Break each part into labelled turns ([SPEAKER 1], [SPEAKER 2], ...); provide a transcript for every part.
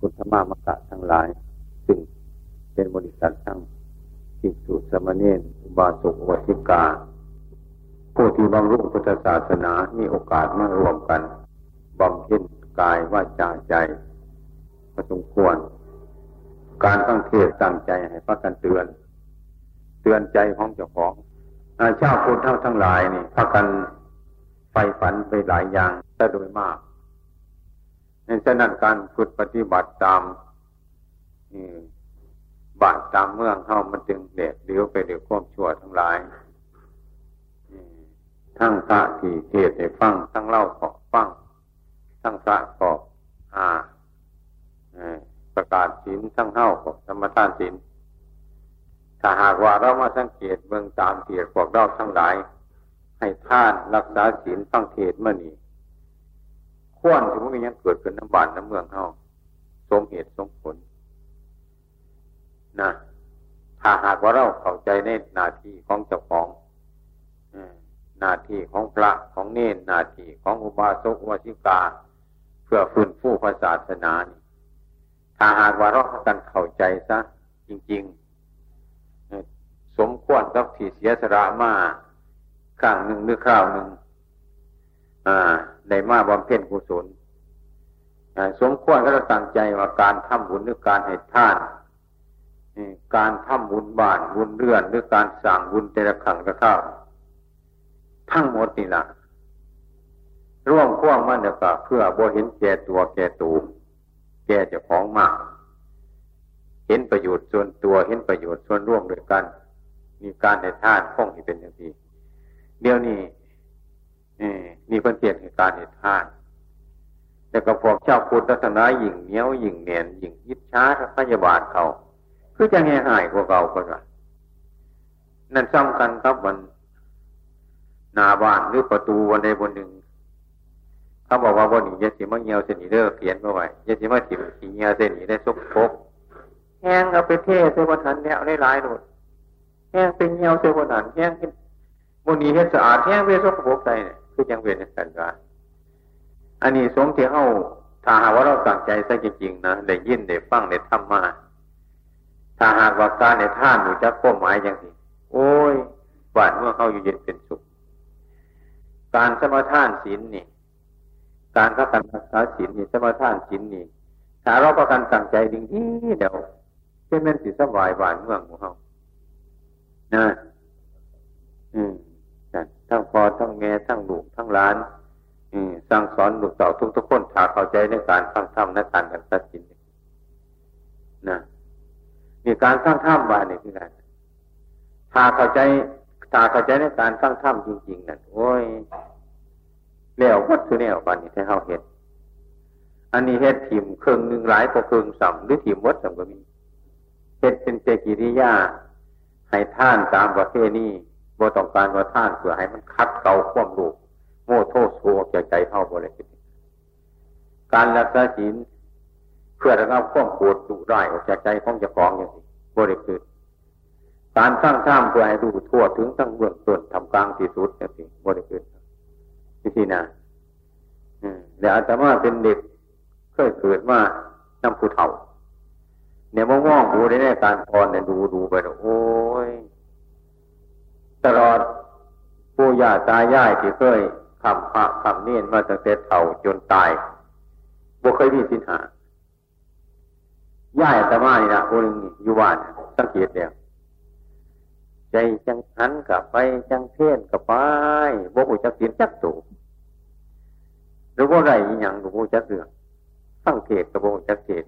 [SPEAKER 1] พุทธมามกะทั้งหลาย ซึ่งเป็นบริษัททั้งภิกษุสมณีนอุบาสกอุบาสิกา ผู้ที่บำรุงพุทธศาสนามีโอกาสมารวมกันบำเพ็ญกายว่าจาใจพอสมควร การตั้งเทศตั้งใจให้พักกันเตือน เตือนใจของเจ้าของอาชาพุทธทั้งหลายนี่พักกันไฟฝันไปหลายอย่างแต่โดยมาก ฉะนั้นการฝึกปฏิบัติตามบ้านตามเมืองเข้ามันจึงเด็ดเดียวไปเดียวความชั่วทั้งหลายทั้งพระที่เทศให้ฟังทั้งเล่าขอฟังทั้งพระขออาประกาศศีลทั้งเฮ้าขอธรรมทานศีลถ้าหากว่าเรามาสังเกตเบื้องตามเทียพวกเราทั้งหลาย ให้ท่านรักษาศีลฟังเทศเมื่อนี้ ขวนถึงมันยังเกิดขึ้นน้ำบานน้ำเมืองเฮาสมเหตุสมผลนะถ้าหากว่าเราเข้าใจในหน้าที่ของเจ้าของหน้าที่ของพระของเนนหน้าที่ของอุบาสกอุบาสิกา เพื่อฟื้นฟูศาสนานี่ถ้าหากว่าเรากันเข้าใจซะจริง ๆ สมควรกับที่เสียสละมาครั้งหนึ่งหรือคราวหนึ่ง ได้มาบำเพ็ญกุศลสมควรก็จะตั้งใจว่าการทำบุญหรือการให้ท่านการทำบุญบ้านบุญเรือนหรือการสั่งบุญแต่ละครั้งก็เข้าทั้งหมดนี่ละร่วมพ่วงมันเดียวกับเพื่อบ่เห็นแก่ตัวแก่ตูแก่เจ้าของมาก เห็นประโยชน์ส่วนตัวเห็นประโยชน์ส่วนร่วมด้วยกัน มีการให้ท่านข้องที่เป็นอย่างนี้เดี๋ยวนี้ มีคนเปลี่ยนเหตุการณ์เหตุท่านแต่ก็พวกเจ้าพุทธศาสนาหยิ่งเหนียวหยิ่งเนียนหยิ่งยิดช้าพยาบาลเขาคือจะแห่หายกว่าเก่าคนว่านั่นซ้ำกันครับวันนาบ้านหรือประตูวันใดบนหนึ่งเขาบอกว่าวันนี้ยาสีมะเงียวเสนีเด้อเขียนมาไว้ยาสีมะถิ่มขีเงียวเสนีได้ซุกพกแห้งเอาไปเทเสวนันเนี่ยได้หลายหนุดแห้งเป็นเงียวเสวันนั้นแห้งวันนี้เฮ็ดสะอาดแห้งเวซุกพกใส่เนี่ย คือยังเวียนกันว่าอันนี้สมที่เฮาถ้าหากว่าเราตั้งใจซะจริงๆนะได้ยินได้ฟังได้ทำมาถ้าหากว่าการในท่านอยู่จะก้มหมายอย่างนี้โอ้ยบ้านเมื่อเขาอยู่เย็นเป็นสุข การสมาทานศีลนี่ การเข้ากันรักษาศีลนี่สมาทานศีลนี่ถ้าเราประกันตั้งใจดีๆเดี๋ยวเป็นเป็นสิสบายบ้านเมืองของเขานะ อืม ทั้งพอทั้งแม่ทั้งลูกทั้งหลานสั่งสอนลูกเต่าทุกทุกคนถ้าเข้าใจในการฟังธรรมในการดังตัดสินนะนี่การสร้างธรรมบานี่คืออะไรถ้าเข้าใจถ้าเข้าใจในการสร้างธรรมจริงๆนั่นโอ้ยเลี้ยววัดคือแนวบานนี่ให้เขาเห็นอันนี้เฮ็ดทีมเครื่องหนึ่งหลายกว่าเครื่องสัมหรือทีมวัดสัมก็มีเฮ็ดเป็นเจกิริยาให้ท่านตามประเภทนี้ บ่ต้องการว่าท่านเพื่อให้มันคัดเก่าควมรูโม่โทษโซ่ใจใจเท่าบริสุทธิ์การรักษาศีลเพื่อระงับควมโกรธดุได้ออกจากใจของเจ้าของอย่างนี้บริสุทธิ์การสร้างท่ามเพื่อให้ดูทั่วถึงทั้งเบื้องต้นทำกลางที่สุดอย่างนี้บริสุทธิ์ที่ที่นาเดี๋ยวอาตมาเป็นเด็กเคยเกิดมาน้ำผู้เฒ่าเนี่ยมองๆดูในการพรเนี่ยดูดูไปโอ้ย ตลอดปู่ย่าตายายที่เคยคำพระคำเนียนมาตั้งแต่เฒ่าจนตายบ่เคยมีสินหาย่ายตมานี่นะคนอยู่บ้านสังเกตแล้วใจจังหันกับไปจังเพี้ยนกับไปบ่หูจักเสียนจักตูหรือว่าไรอย่างหลวงู่จักเรื่องสังเกตกับบ่หูจักเกต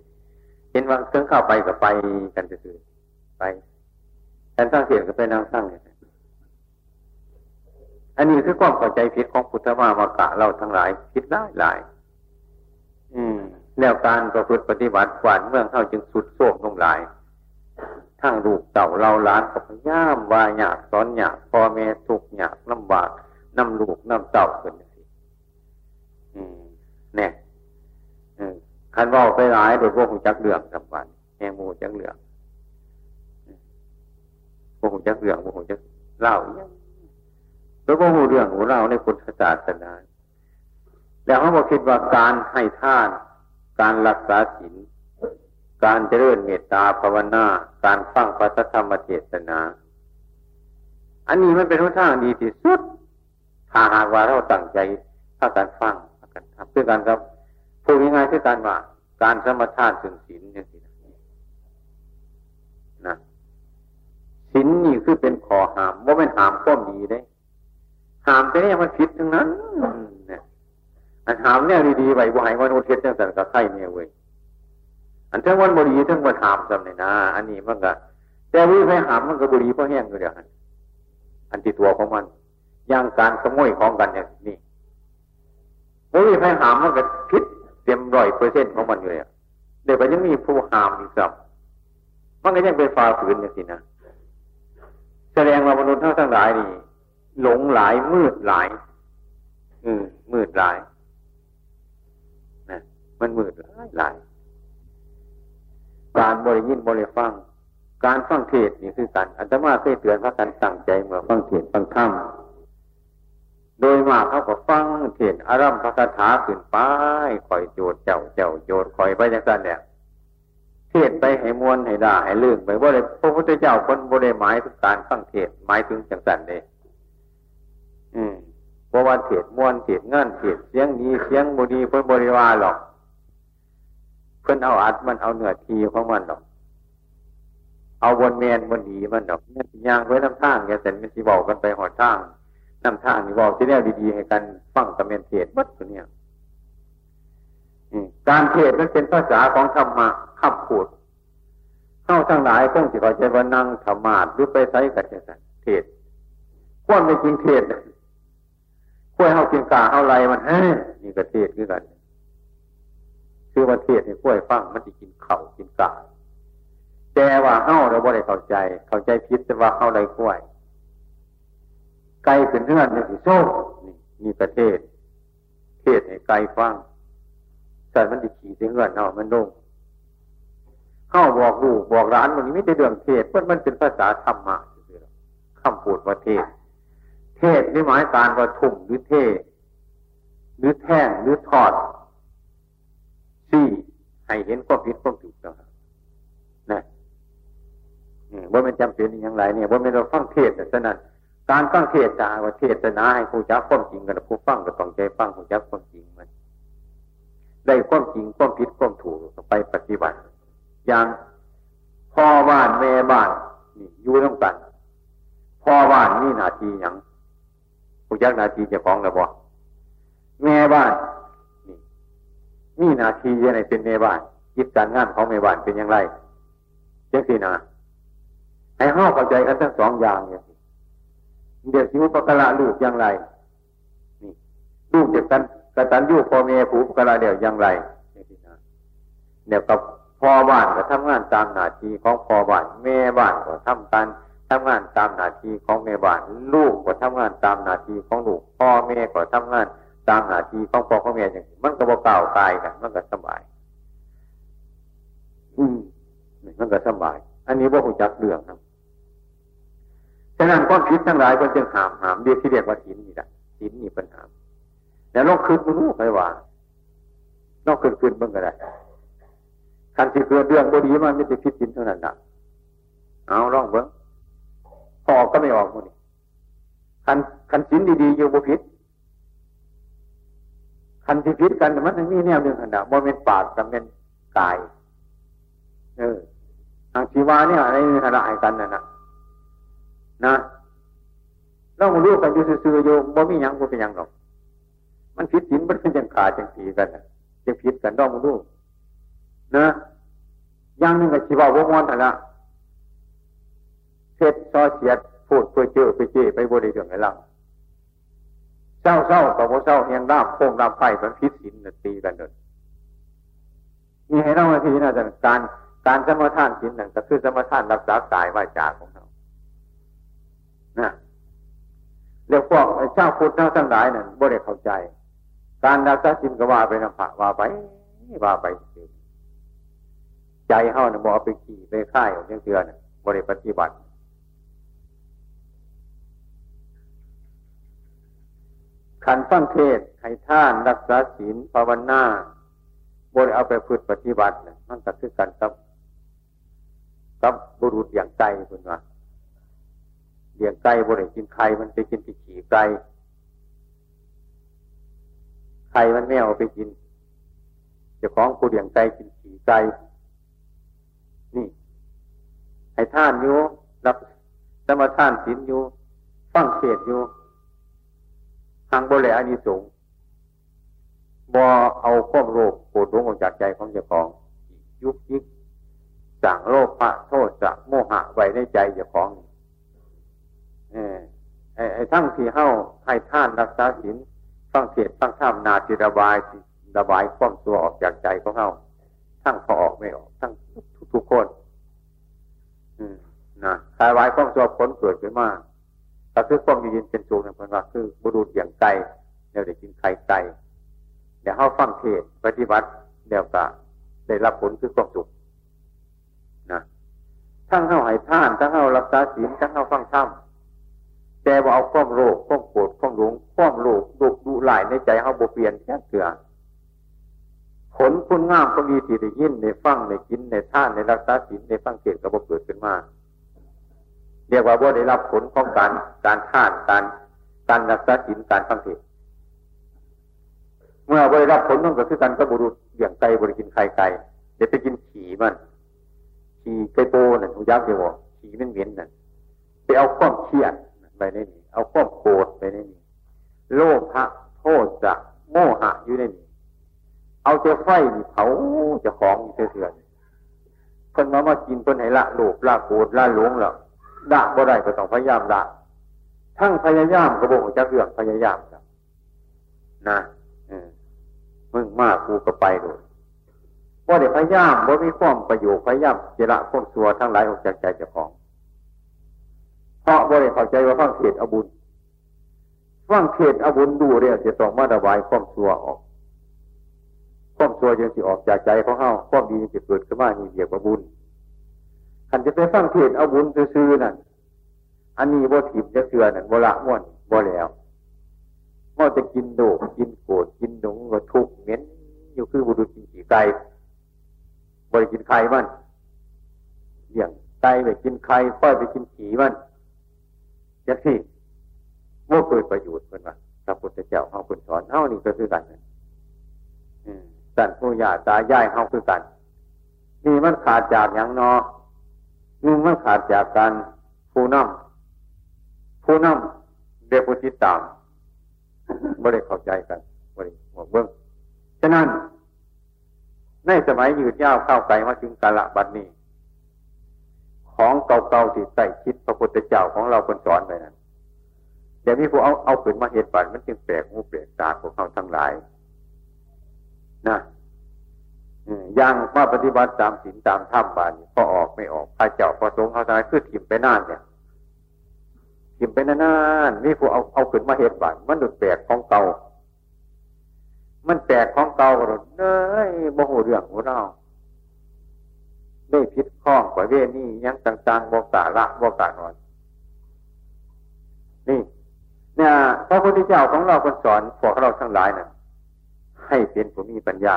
[SPEAKER 1] เห็นว่าเครื่องเข้าไปกับไปกันจะคือไปแต่สังเกตกับไปนั่งสั่งเนี่ย อันนี้คือความเข้าใจผิดของพุทธมามากะเราทั้งหลายผิดหลายหลาย อืมแนวการประพฤติปฏิบัติกวานเมืองเข้าจึงสุดโทมลงหลายทั้งลูกเต่าเราล้านกับย่ามวายหยาบสอนหยาบพ่อแม่ทุกหยาบลำบากน้ำลูกน้ำเต่าเป็นอย่างนี้เนี่ยคันว่าไปหลายโดยพวกหูจักเหลืองสำคัญแหงมูจักเหลืองพวกหูจักเหลืองพวกหูจักเล่าอย่าง แล้วก็หูเรื่องของเราในพุทธศาสนาแล้วเขาบอกคิดว่าการให้ท่าน การรักษาศีลการเจริญเมตตาภาวนา การฟังพระธรรมเทศนา อันนี้มันเป็นหนทางดีที่สุด ถ้าหากว่าเราตั้งใจถ้าการฟังกันทำด้วยกันครับพูดง่ายๆคือการว่า การสมทานถึงศีลเนี่ยสินะศีลนี่คือเป็นขอหามว่าเป็นหามข้อมีได้ หามแต่เนี่ยมันผิดทั้งนั้นเนี่ยอันหามเนี่ยดีๆไว้ว่าให้มนุษย์เทศจังสันกับไข่เนี่ยเว้ยอันทั้งวันบุรีทั้งวันหามจำเลยนะ อันนี้มันก็แต่วิไปหามมันก็บุรีเพราะแห้งอยู่เดียวกันอันที่ตัวของมันย่างการขโมยของกันเนี่ยนี่วิไปหามมันก็พิษเต็มร้อยเปอร์เซ็นต์ของมันเลยเดี๋ยวไปยังมีผู้หามอีกสับมันก็ยังเป็นฟ้าฝืนอย่างสินะแสดงว่ามนุษย์ทั้งทั้งหลายนี่ หลงหลายมืดหลายอืมมืดหลายนะมันมืดหลายหลายการบริยินบริฟัง การฟังเทศนี่คือกันอัตมาเคยเตือนพระกันตั้งใจเมื่อฟังเทศฟังธรรมโดยมากเขาก็ฟังเทศอารัมพระคาถาขึ้นไปคอยโจดเจ้าเจ้าโจดคอยไปอย่างนั้นเนี่ยเทศไปให้มวนให้ด่าให้ลื่นไปว่าเลยพระพุทธเจ้าคนบริหมายถึงการฟังเทศหมายถึงจังสันเลย อืมเพราะว่าเทศม้วนเทศงานเทศเสียงดีเสียงบุดีเพิ่นบริวารหรอก เพิ่อนเอาอัดมันเอาเนื้อทีของมันดอก เอาบนเมนบนดีมันดอกเนี่ยยางไว้น้ำทางอย่าเสร็จมันสิบอกกันไปหอดทางน้ำทางนี่บอกที่แนวดีๆให้กันฟังตะเมนเทศวัดตัวเนี้ยการเทศนั้นเป็นภาษาของธรรมะคำพูดเข้าทั้งหลายคงจะขอใจว่านั่งธรรมาหรือไปใช้กันเทศควรไม่จริงเทศ ควรเข้ากินกาเอาไรมันเฮ้นี่ก็เทศคือกันคือประเทศในกล้วยฟังมันจะกินเข่ากินกาแต่ว่าเฮ้าเราบ่ได้เข้าใจ เข้าใจพิษแต่ว่าเฮ้าไรกล้วยไก่เป็นเนื้อในสิโซ่นี่มีประเทศ เทศในไก่ฟังแต่มันจะขี่เสียงเงินเนาะมันโด่งเข้าบอกลูกบอกร้านมันนี้ไม่ได้เรื่องเทศเพราะมันเป็นภาษาธรรมะคำพูดว่าเทศ เทศนี่หมายการว่าทุ่มหรือเทศหรือแท่งหรือทอดซี่ให้เห็นความผิดความถูกต้องนะว่ามันจำเป็นอย่างไรเนี่ยว่ามันเราฟังเทศแต่นั้นการฟังเทศจาว่าเทศนาให้ผู้จักความจริงกันผู้ฟังก็ต้องใจฟังผู้จักความจริงมันได้ความจริงความผิดความถูกไปปฏิบัติ อย่างพ่อบ้านแม่บ้านนี่อยู่ต้องกันพ่อบ้านนี่นาทีอย่าง ผู้จักนาทีจะฟ้องแล้วบ่แม่บ้านมีนาทียังไงเป็นเมบ้านยิบการงานของเมบ้านเป็นอย่างไรเจ้าสินะให้ห้าเข้าใจกันทั้งสองอย่างเนี่ยเดี๋ยวสิวปกระลูกอย่างไรนี่ลูกจะกันกระตันยูพ่อเมผูปกระเดี๋ยวอย่างไรเนี่ยสินะเดี๋ยวกับพ่อบ้านก็ทำงานตามหน้าที่ของพ่อบ้านแม่บ้านก็ทำการ ทำงานตามหน้าที่ของแม่บ้านลูกก็ทำงานตามหน้าที่ของลูกพ่อแม่ก็ทำงานตามหน้าที่ของพ่อของแม่อย่างนี้มันก็บ่เก่าตายกันมันก็สบาย อืมมันก็สบาย อันนี้ว่าหูจักเรื่องครับฉะนั้นความคิดทั้งหลายก็จึงหามหามเรียกที่เรียกว่าสินนี่แหละสินนี่ปัญหาแล้วลองคืนมันรู้ไปว่านอกคืนคืนเบิ่งก็ได้คันที่เกิดเรื่องบดีมันไม่ได้คิดสินเท่านั้นนะเอาลองเบิ่ง พอกก็ไม่ออกมันคันคันสินดีๆอยู่บุพิษคันที่พิษกันมันมีแนวหนึ่งขนาดโมเมนต์ปากกับเป็นกาย เออทางชีวาเนี่ยในขณะให้กันน่ะนะนะเรามารู้กันอยู่ซื่อๆอยู่บ่มียังบ่เป็นยังหรอก มันพิษสินมันเป็นยังขาดจังสีกันจะพิษกันต้องมารู้นะอย่างนึงกับชีวาวงวนแต่ละ เทศซอเสียดพูดเพื่อเจอไปเจไปบริเรื่องไงล่ะเศร้าเศร้ากับว่าเศร้าเฮียงราบโค้งราบไฟมันพิษสินตีกันเลยมีให้เราทีนะจัการการสมทานสินนั่นก็คือสมทานรักษากายวาจาของเรานะเรียกพวกเจ้าพุทธเจ้าทั้งหลายนั่นบ่ได้เข้าใจ การรักษาสินก็ว่าไปนะพระว่าไปว่าไปใจเฮาเนี่ยบอกไปขี่ไปค่ายออกยังเตือนบริปฏิบัติ ขันฟังเทศให้ท่านรักษาศีลภาวนาบริเอาไปฝึกปฏิบัติเนี่ยมันก็คือกันกับกับบุรุษเลี้ยงไก่คุณว่าเลี้ยงไก่บริกินไข่มันไปกินที่ขี่ไก่ไข่มันไม่เอาไปกินเจ้าของผู้เลี้ยงไก่กินขี่ไก่นี่ให้ท่านอยู่รับสมาท่านศีลอยู่ฟังเทศอยู่ ทางบริอานิสงส์บ่เอาความโลภโกรธหลงออกจากใจของเจ้าของ ยุบยิกสั่งโลภะโทษจะโมหะไว้ในใจเจ้าของเออไอ้ทั้งที่เฮ้าให้ท่านรักษาศีลฟังเทศฟังธรรมนาจิระบายระบายความตัวออกจากใจของเฮาทั้งพอออกไม่ออก ทั้งทุกคนนะคลายวายความตัวผลเกิดขึ้นมาก คือความยินเป็นสูงนะเพื่อนว่าคือบุรุษอย่างไก่เดี๋ยวได้กินไข่ไก่เดี๋ยวเข้าฟังเทศปฏิบัติเดี๋ยวก็ได้รับผลคือความสุขนะทั้งเข้าหายท่านทั้งเข้ารักษาศีลทั้งเข้าฟังธรรมแต่ว่าเอาความโลภความโกรธความหลงความโลภดุดุหลายในใจเขาบเปลี่ยนแค่เถื่อผลคุณงามก็มีที่ได้ยินในฟังในกินในท่านในรักษาศีลในฟังเทศก็บ่เกิดขึ้นมา เรียกว่าบ่ได้รับผลของการการท่านการการรักษาศีลการฟังเทศเมื่อบ่ได้รับผลนั่นก็คือการก็บุรุษเลี้ยงไก่บริกินไข่ไก่เดี๋ยวไปกินขี่มันขี่ไก่โปนั่นทุยักษ์เดียวขี่มันเหม็นนั่นไปเอาข้อมเครียดไปในนี้เอาข้อมโกรธไปในนี้โลภะโทษจะโมหะอยู่ในนี้เอาเจ้าไฟนี่เผาจะของอยู่เถื่อนคนมามากินคนไหนละโลภละโกรธละหลงแล้ว ด่าบ่ได้ก็ต้องพยายามด่าทั้งพยายามก็บอกจะเรื่องพยายามครับนะมึงมากกูก็ไปเลยว่าเดี๋ยวพยายามว่ามีความประโยชน์พยายามเจระข้มสัวทั้งหลายออกจากใจเจ้าของ เพราะว่าเดี๋ยวเข้าใจว่าฟังเทศอบุญฟังเทศอบุญดูเรียจะต้องมาระบายความสัวออกความสัวยังสิออกจากใจของเฮาความดีจะเกิดขึ้นมานี่เรียกว่าบุญ ขันจะไปฟังเทศเอาบุญซื้อนั่นอันนี้ว่าถิบจะเสือนั่นบละม่วนบ่แล้วม่อจะกินโดกกินโกรธกินหนงก็ทุกเหม็นอยู่คือบุรุษกินขี่ไก่บริกินไข่มันเลี้ยงไก่ไปกินไข่ค่อยไปกินขีมันจะที่ว่าเกิดประโยชน์เพื่อนว่าพระพุทธเจ้าเขาคุณสอนเท่านี้ก็คือกันสันผู้ยาตายายเขาคือกันนี่มันขาดจากอย่างนอ หนึ่งมันขาดจากการผู้นำผู้นำเดบุติตามบริเข้าใจกันบริหัวเบื้องฉะนั้น ในสมัยยืดยาวเข้าไกลมาถึงกาละบัดนี้ ของเก่าๆที่ใส่คิดพระพุทธเจ้าของเราคนสอนไปนั้นเดี๋ยวมีผู้เอาเอาขึ้นมาเหตุปันมันจึงแปลกหูแปลกตาของเขาทั้งหลาย นะ ยังว่าปฏิบัติตามศีลตามธรรมบานพอออกไม่ออกพระเจ้าพอสงฆ์เขาทำไมคือถิ่มไปนานเนี่ยถิ่มไปนานนี่ผู้เอาเอาขึ้นมาเหตุบานมันดุดแปลกของเก่ามันแปลกของเก่าก็เน้ยโมโหเรื่องของเราได้พิษข้องกว่าเวนี่ยังต่างๆบอกาละบอกานอนนี่ เนี่ยพระพุทธเจ้าของเราคนสอนพวกเราทั้งหลายนะ่ะให้เป็นผู้มีปัญญา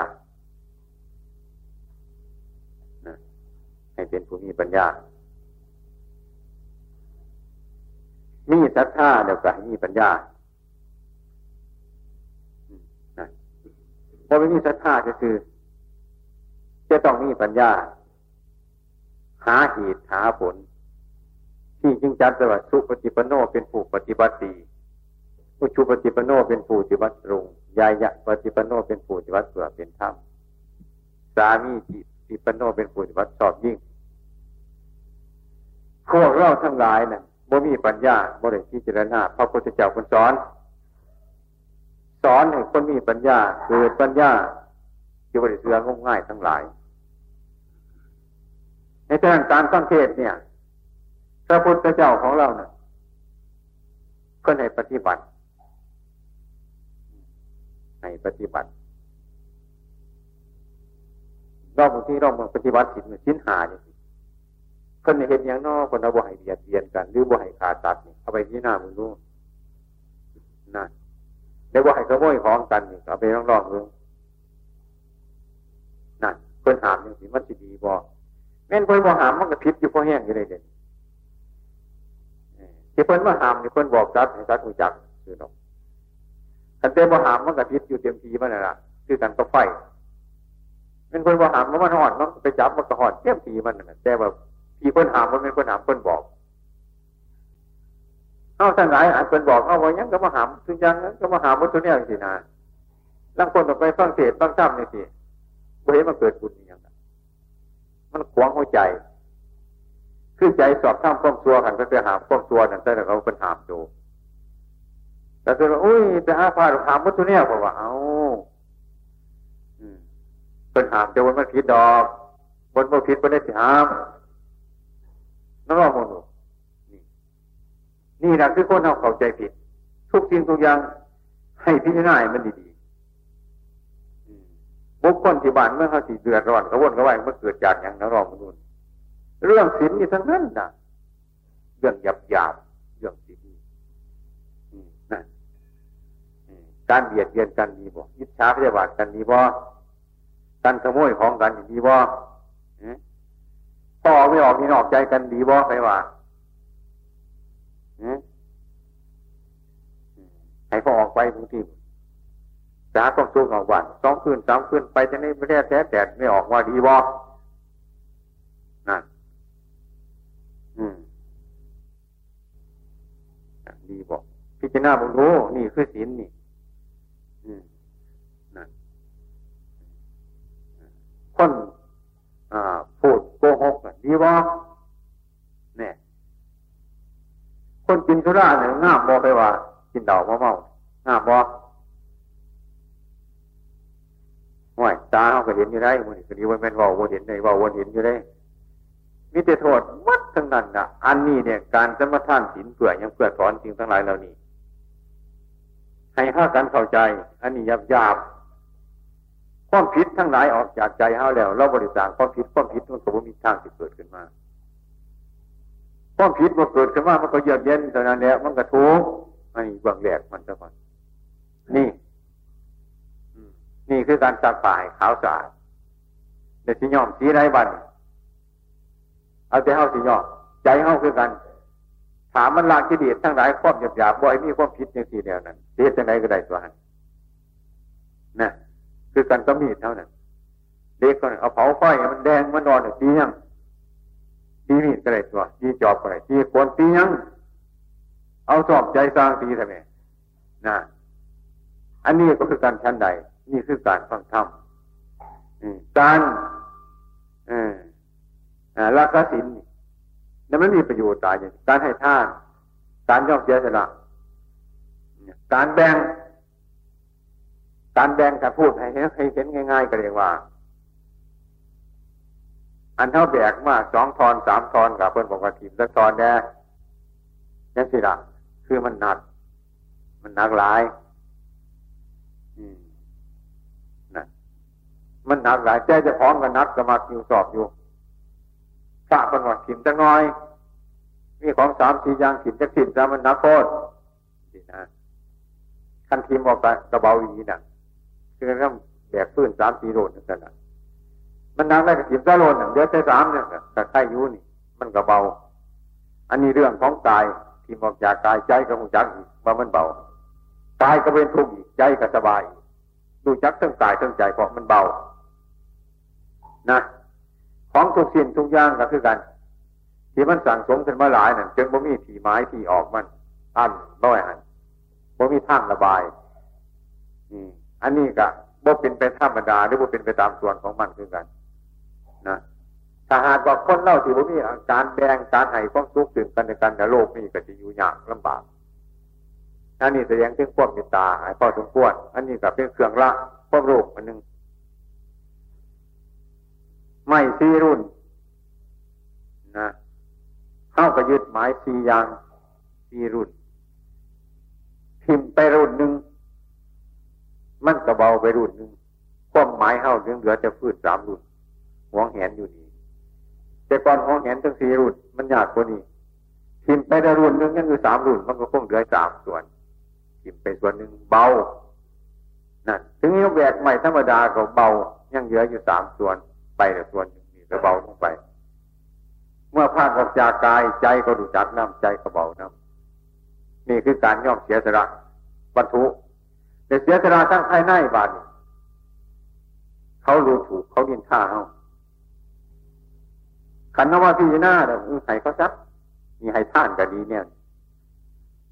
[SPEAKER 1] ให้เป็นผู้มีปัญญา มีศรัทธาเดี๋ยวก็ให้มีปัญญาพอไม่มีศรัทธาก็คือ จะต้องมีปัญญา หาเหตุหาผล ที่จึงจัดว่าสุปฏิปโนเป็นผู้ปฏิบัติดีอุชุปฏิปโนเป็นผู้ปฏิบัติตรงยายะปฏิปโนเป็นผู้ปฏิบัติเสื่อเป็นธรรมสามีจิต ปโนเป็นผู้ปฏิบัติชอบยิ่ง พวกเราทั้งหลายนะ่ะบ่มีปัญญาบ่ได้พิจารณาพระพุทธเจ้าคนสอน สอนให้คนมีปัญญาเกิดปัญญาที่บริสุทธิ์งมง่ายทั้งหลาย ในทางการสังเทศเนี่ยพระพุทธเจ้าของเราเนะ่ยเพื่อให้ปฏิบัติ ให้ปฏิบัติ ราบางทีเราบางปฏิบัติสินสินหาเนี่ยคนเห็นอย่างนอกคนเอาบ่ให้เบียดเบียนกัน หรือบ่ให้ขาดตัดนี่เอาไปที่หน้ามึงดูนะแล้วบ่ให้ขโมยของกันนี่เอาไปลองลองดูนั่นคนถามอย่างสิมันจะดีบ่แม่นเพิ่นบ่หามมันก็ผิดอยู่พอแห้งอยู่เลยเด่นที่เพิ่นมาหามนี่เพิ่นบอกจัดให้จัดหูจักคือเนาะคันเต็มบ่หามมันก็ผิดอยู่เต็มทีมันน่ะคือกันก็ไฟ เป็นคนบ่าหามมันหอดมันไปจับมันก็หอดเต็มทีมันนะแต่ว่าพี่เพิ่นหามมันเป็นคนหามเพิ่นบอกเอาทั้งหลายอาจเป็นบอกเอาไว้ยังก็มาหามทุกอย่างก็มาหามวัตถุเนี่ยสินะลังคนต่อไปฟังเทศฟังธรรมนี่สิบ่เห็นมันเกิดบุญอย่างนั้นมันขวางหัวใจ คือใจสอบท่ามข้อมัวกันก็จะหามข้อมัวนั่นแต่เขาเป็นหามดูแต่ตัวอุ้ยไปหาพาหามวัตถุเนี่ยเพราะว่าเอา เป็นหามจะวันมันผิดดอกวันมันผิดวันได้สิหามนั่นว่ามึงดูนี่แหละคือคนเราเข้าใจผิด ทุกสิ่งทุกอย่างให้พิจารณามันดีๆบุคคลที่บ้านเมื่อเขาสิเดือดร้อนกระวนกระวายเมื่อเกิดจากอย่างนั้นรองมนุษย์เรื่องศีลนี่ทั้งนั้นนะเรื่องหยาบหยาบเรื่องศีลนะการเบียดเบียนกันดีบ่ยิจฉาพยาบาทกันดีบ่ การขโมยของกันดีบ่พ่อไม่ออกมีนอกใจกันดีบ่ไปว่าให้พอออกไปบางทีสาต้องสู้ออกวันสองคืนสามคืนไปจะนี้ไม่ได้แท้แต่ไม่ออกว่าดีบ่นั่นอืมดีบอกพิจารณาบุรู้นี่คือศีลนี่ คนพูดโกหกดีบ่เนี่ยคนกินสุราเนี่ยง่ามบอไปว่า กินเดาเมาเมาง่ามบอห่วยตาเขาก็เห็นอยู่ได้มันก็ดีว่าแม่นว่าวนเห็นในว่าวนเห็นอยู่ได้มีแต่โทษวัดทั้งนั้นนะอันนี้เนี่ย การสมทานศีลเพื่อยังเพื่อสอนสิ่งทั้งหลายเหล่านี้ ให้ห้ากันเข้าใจ อันนี้ยับยาบ ความผิดทั้งหลายออกจากใจเฮาแล้ว เราบริจาคความผิดความผิดมันก็บ่มีทางที่เกิดขึ้นมาความผิดมันเกิดขึ้นมามันก็เยือกเย็นตอนนั้นแล้วมันก็ทุกข์อันนี้เบื้องแรกมันจะก่อนนี่นี่คือการสักป่ายขาวสะอาดเดี๋ยวสิยอมสีไรบันเอาแต่เฮาสิยอมใจเฮาคือกัน ถามมันลากที่ดีทั้งหลายความหยาบหยาบบ่อยมีความผิดอย่างสี่เดียวนั้นเสียจังไรก็ได้ตัวนั้นนะ คือกันก็มีเท่านั้นเด็กคนเอาเผาไฟมันแดงมันนอนตียังตีมีดก็ได้ตัวตีจอบก็ได้ตีคนตียังเอาสอบใจสร้างตีทำไมนะอันนี้ก็คือการชั้นใด นี่คือการฟังธรรมการรักษาศีลนั่นไม่มีประโยชน์ตายอย่างการให้ท่าน การย่อมเสียสละการแบ่ง การแบ่งการพูดให้เห็นง่าย ๆ ก็เรียกว่า อันเท่าแบกมาสองทอนสามทอนกับเพื่อนบอกว่าทีมละทอนแน่นี่สิละคือมันหนัก มันหนักหลายมนะมันหนักหลายแจ้จะพร้อมกันนักก็มาคิวสอบอยู่ฝากคนว่าทีมจะน้อย มีของสามสี่อย่างทีมจะทีมจะมันนักโคตรดีนะคันทีมออกกระเบาอย่างนี้นะ คือต้องแบกพื้นสามสี่โลนั่นแหละมันนักได้กับสิบกโลนเดือดใจสามเนี่ยแต่ใครอยู่นี่ มันก็เบา อันนี้เรื่องของกายที่ออกจากกายใจก็คงจักว่ามันเบากายก็เป็นทุกข์ใจก็สบาย ดูจักทั้งกายทั้งใจเพราะมันเบา นะ ของทุกสิ่งทุกอย่างก็คือกันที่มันสั่งสมขึ้นมาหลายนั่นจึงบ่มีที่ไม้ที่ออกมันอันร้อยอันบ่มีทางระบาย อืม อันนี้ก็บ่เป็นไปธรรมดาหรือบ่เป็นไปตามส่วนของมันคือกัน นะถ้าหากว่าคนเล่าที่ว่ามีการแบ่งการให้ความสุขถึงกันในกันในโลกนี้ก็จะอยู่ยากลำบากอันนี้แสดงถึงความเมตตาให้พอสมควรอันนี้ก็เป็นเครื่องละความโลกอันหนึ่งไม่ซีรุ่นนะเข้าก็ยึดหมายสี่อย่างสี่รุ่น พิมพ์ไปรุ่นหนึ่ง มันก็เบาไปรุ่นหนึ่งความหมายเข้าเหลือจะพืชสามรุ่นหวงแหนอยู่นี่แต่ก่อนหวงแหนทั้งสี่รุ่นมันยากกว่านี้ทิมไปได้รุ่นหนึ่งนั่นคือสามรุ่นมันก็คงเหลือสามส่วนทิมไปส่วนหนึ่งเบานั่นถึงนี้แบกใหม่ธรรมดาก็เบายังเหลืออยู่สามส่วน ไปแต่ส่วนหนึ่งนี่ก็เบาลงไป เมื่อพาดออกจากกายใจก็ดูจักน้ำใจก็เบาน้ำนี่คือการย่อมเสียสละบรรทุ แต่เสียสละทั้งภายในบาดเขารู้ถูกเขาดินท่าเขาขันนว่าพี่หน้าเนี่ยไห้เขาซักมีไห้ท่านก็ดีเนี่ย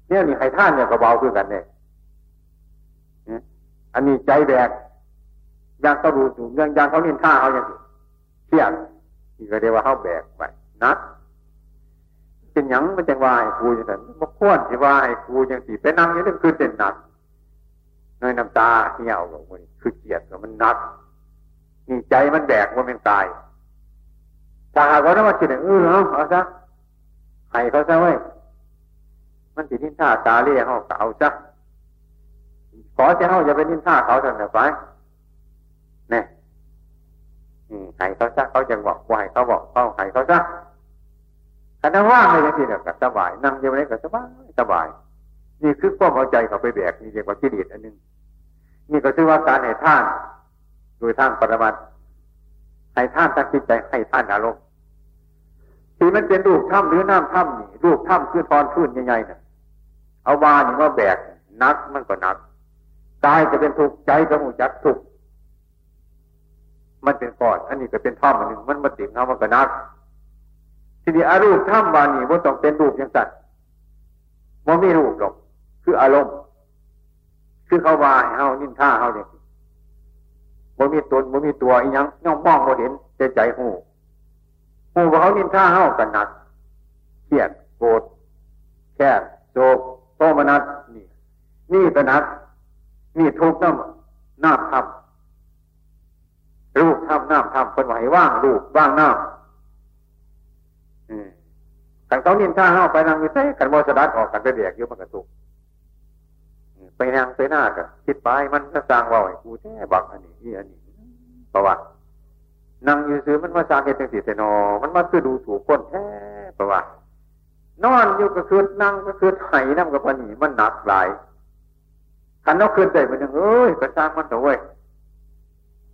[SPEAKER 1] เนี่ยนี่ไห้ท่านเนี่ยก็เบาคือกันเนี่ยอันนี้ใจแบกยังเขารู้ถูกยังยังเขาดินท่าเขาอย่างเที่ยงนี่ก็เรียกว่าเขาแบกไปนักเป็นหยังมันจังว่าให้กูอย่างนั้นมาควรที่ว่าให้กูอย่างสี่ไปนั่งอย่างนี้คือเด่นหนัก น้อยน้ำตาเหี่ยวลงมันคือเกียดมันนักนี่ใจมันแบกว่ามันตายถ้าหากว่าต้องมาคิดเออเอาเอาซะให้เขาซะเว้ยมันติดนินท่าตาเลี้ยเขาเอาซะขอจะเขาอย่าไปนินท่าเขาเถอะไปเนี่ยให้เขาซะเขาจะบอกว่าให้เขาบอกเขาให้เขาซะคณะว่างเลยทีเดียวก็สบายนั่งอยู่ไหนก็สบายสบาย นี่คือความเอาใจเขาไปแบกนี่เรียกว่ากิเลสอันหนึ่ง นี่ก็ชื่อว่าการให้ท่าน โดยทางปรมัตให้ท่านตั้งจิตใจให้ท่านอารมณ์ที่มันเป็นรูปถ้ำหรือน้ำถ้ำนี่รูปถ้ำคือทอนขึ้นใหญ่ๆน่ะเอาวานี่ว่าแบกนักมันก็นักกายจะเป็นทุกข์ใจก็มูจักทุกข์มันเป็นก้อน อันนี้ก็เป็นท่อมอันหนึ่งมันมาติ่งเขามันก็นัก ทีนี้อารูปถ้ำวานี่ว่าต้องเป็นรูปอย่างสัตว์มันไม่รูปหรอก คืออารมณ์ คือเขาว่ายเฮานินท่าเฮาเนี่ยมันมีตนมันมีตัวอีหยังย่องมองมาเห็นใจใจหูหูว่าเขานินท่าเฮากันหนักเครียดโกรธแค่โศกโทมนัสนี่นี่ก็นักนี่ทุกข์น้ำน้ำทำรูปทำน้ำทำคนไหวว่างรูปว่างน้ำกันเขานินท่าเฮาไปนั่งอยู่ใส่กันมอสดัดออกกันไปเบียกอยู่มันกระตุก ไปนั่งไปหน้ากันคิดไปมันก็สร้างว่าไอ้กูแท้บักอันนี้นี่อันนี้เพราะว่านั่งอยู่ซื้อมันมาสร้างเหตุต่างๆแต่นอมันมาคือดูถูกคนแท้เพราะว่านอนอยู่ก็คือนั่งก็คือไห้น้ำกับปนีมันหนักหลายขันนกขึ้นได้มันยังเอ้ยก็สร้างมันตัวเว้ย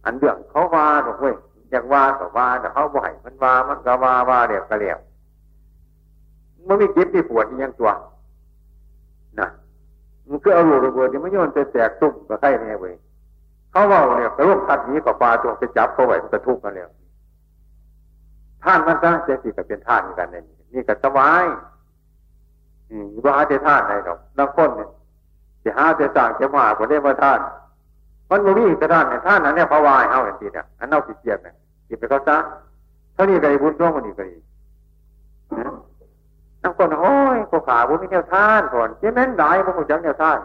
[SPEAKER 1] อันเดือดเขาว่าหรอกเว้ยอยากว่าก็ว่าแต่เขาบ่อยมันว่ามันก็ว่าว่าเดี๋ยวก็เรียวมันไม่เจ็บที่ปวดยังตัว คือเอาลูกระเบิดที่มันโยนแตกตุ่มก็ใช่เนี่ยเว้ยเขาว่าเนี่ยกระโลกทัดนี้กับปลาตัวไปจับเขาไว้มันกระทุกกันเนี่ยท่านมันตั้งใจสิกับเป็นท่านกันเนี่ยนี่ก็สบายอืมว่าจะท่านไหนหรอกนักคนเนี่ยจะหาจะสั่งจะมาคนได้มาท่านมันบ่มีกระท่านเนี่ยท่านนั้นเนี่ยพระวายเอาอย่างทีเนี่ยอันเน่าสิเกียบเนี่ยกินไปเขาซะเท่านี้ก็ไอ้บุญร่วงมันอีกก็อีก นักคนโอ้ยกูขาบุญมีแนวท่านก่อนเจ้าแม่นได้บุญจังแนวท่าน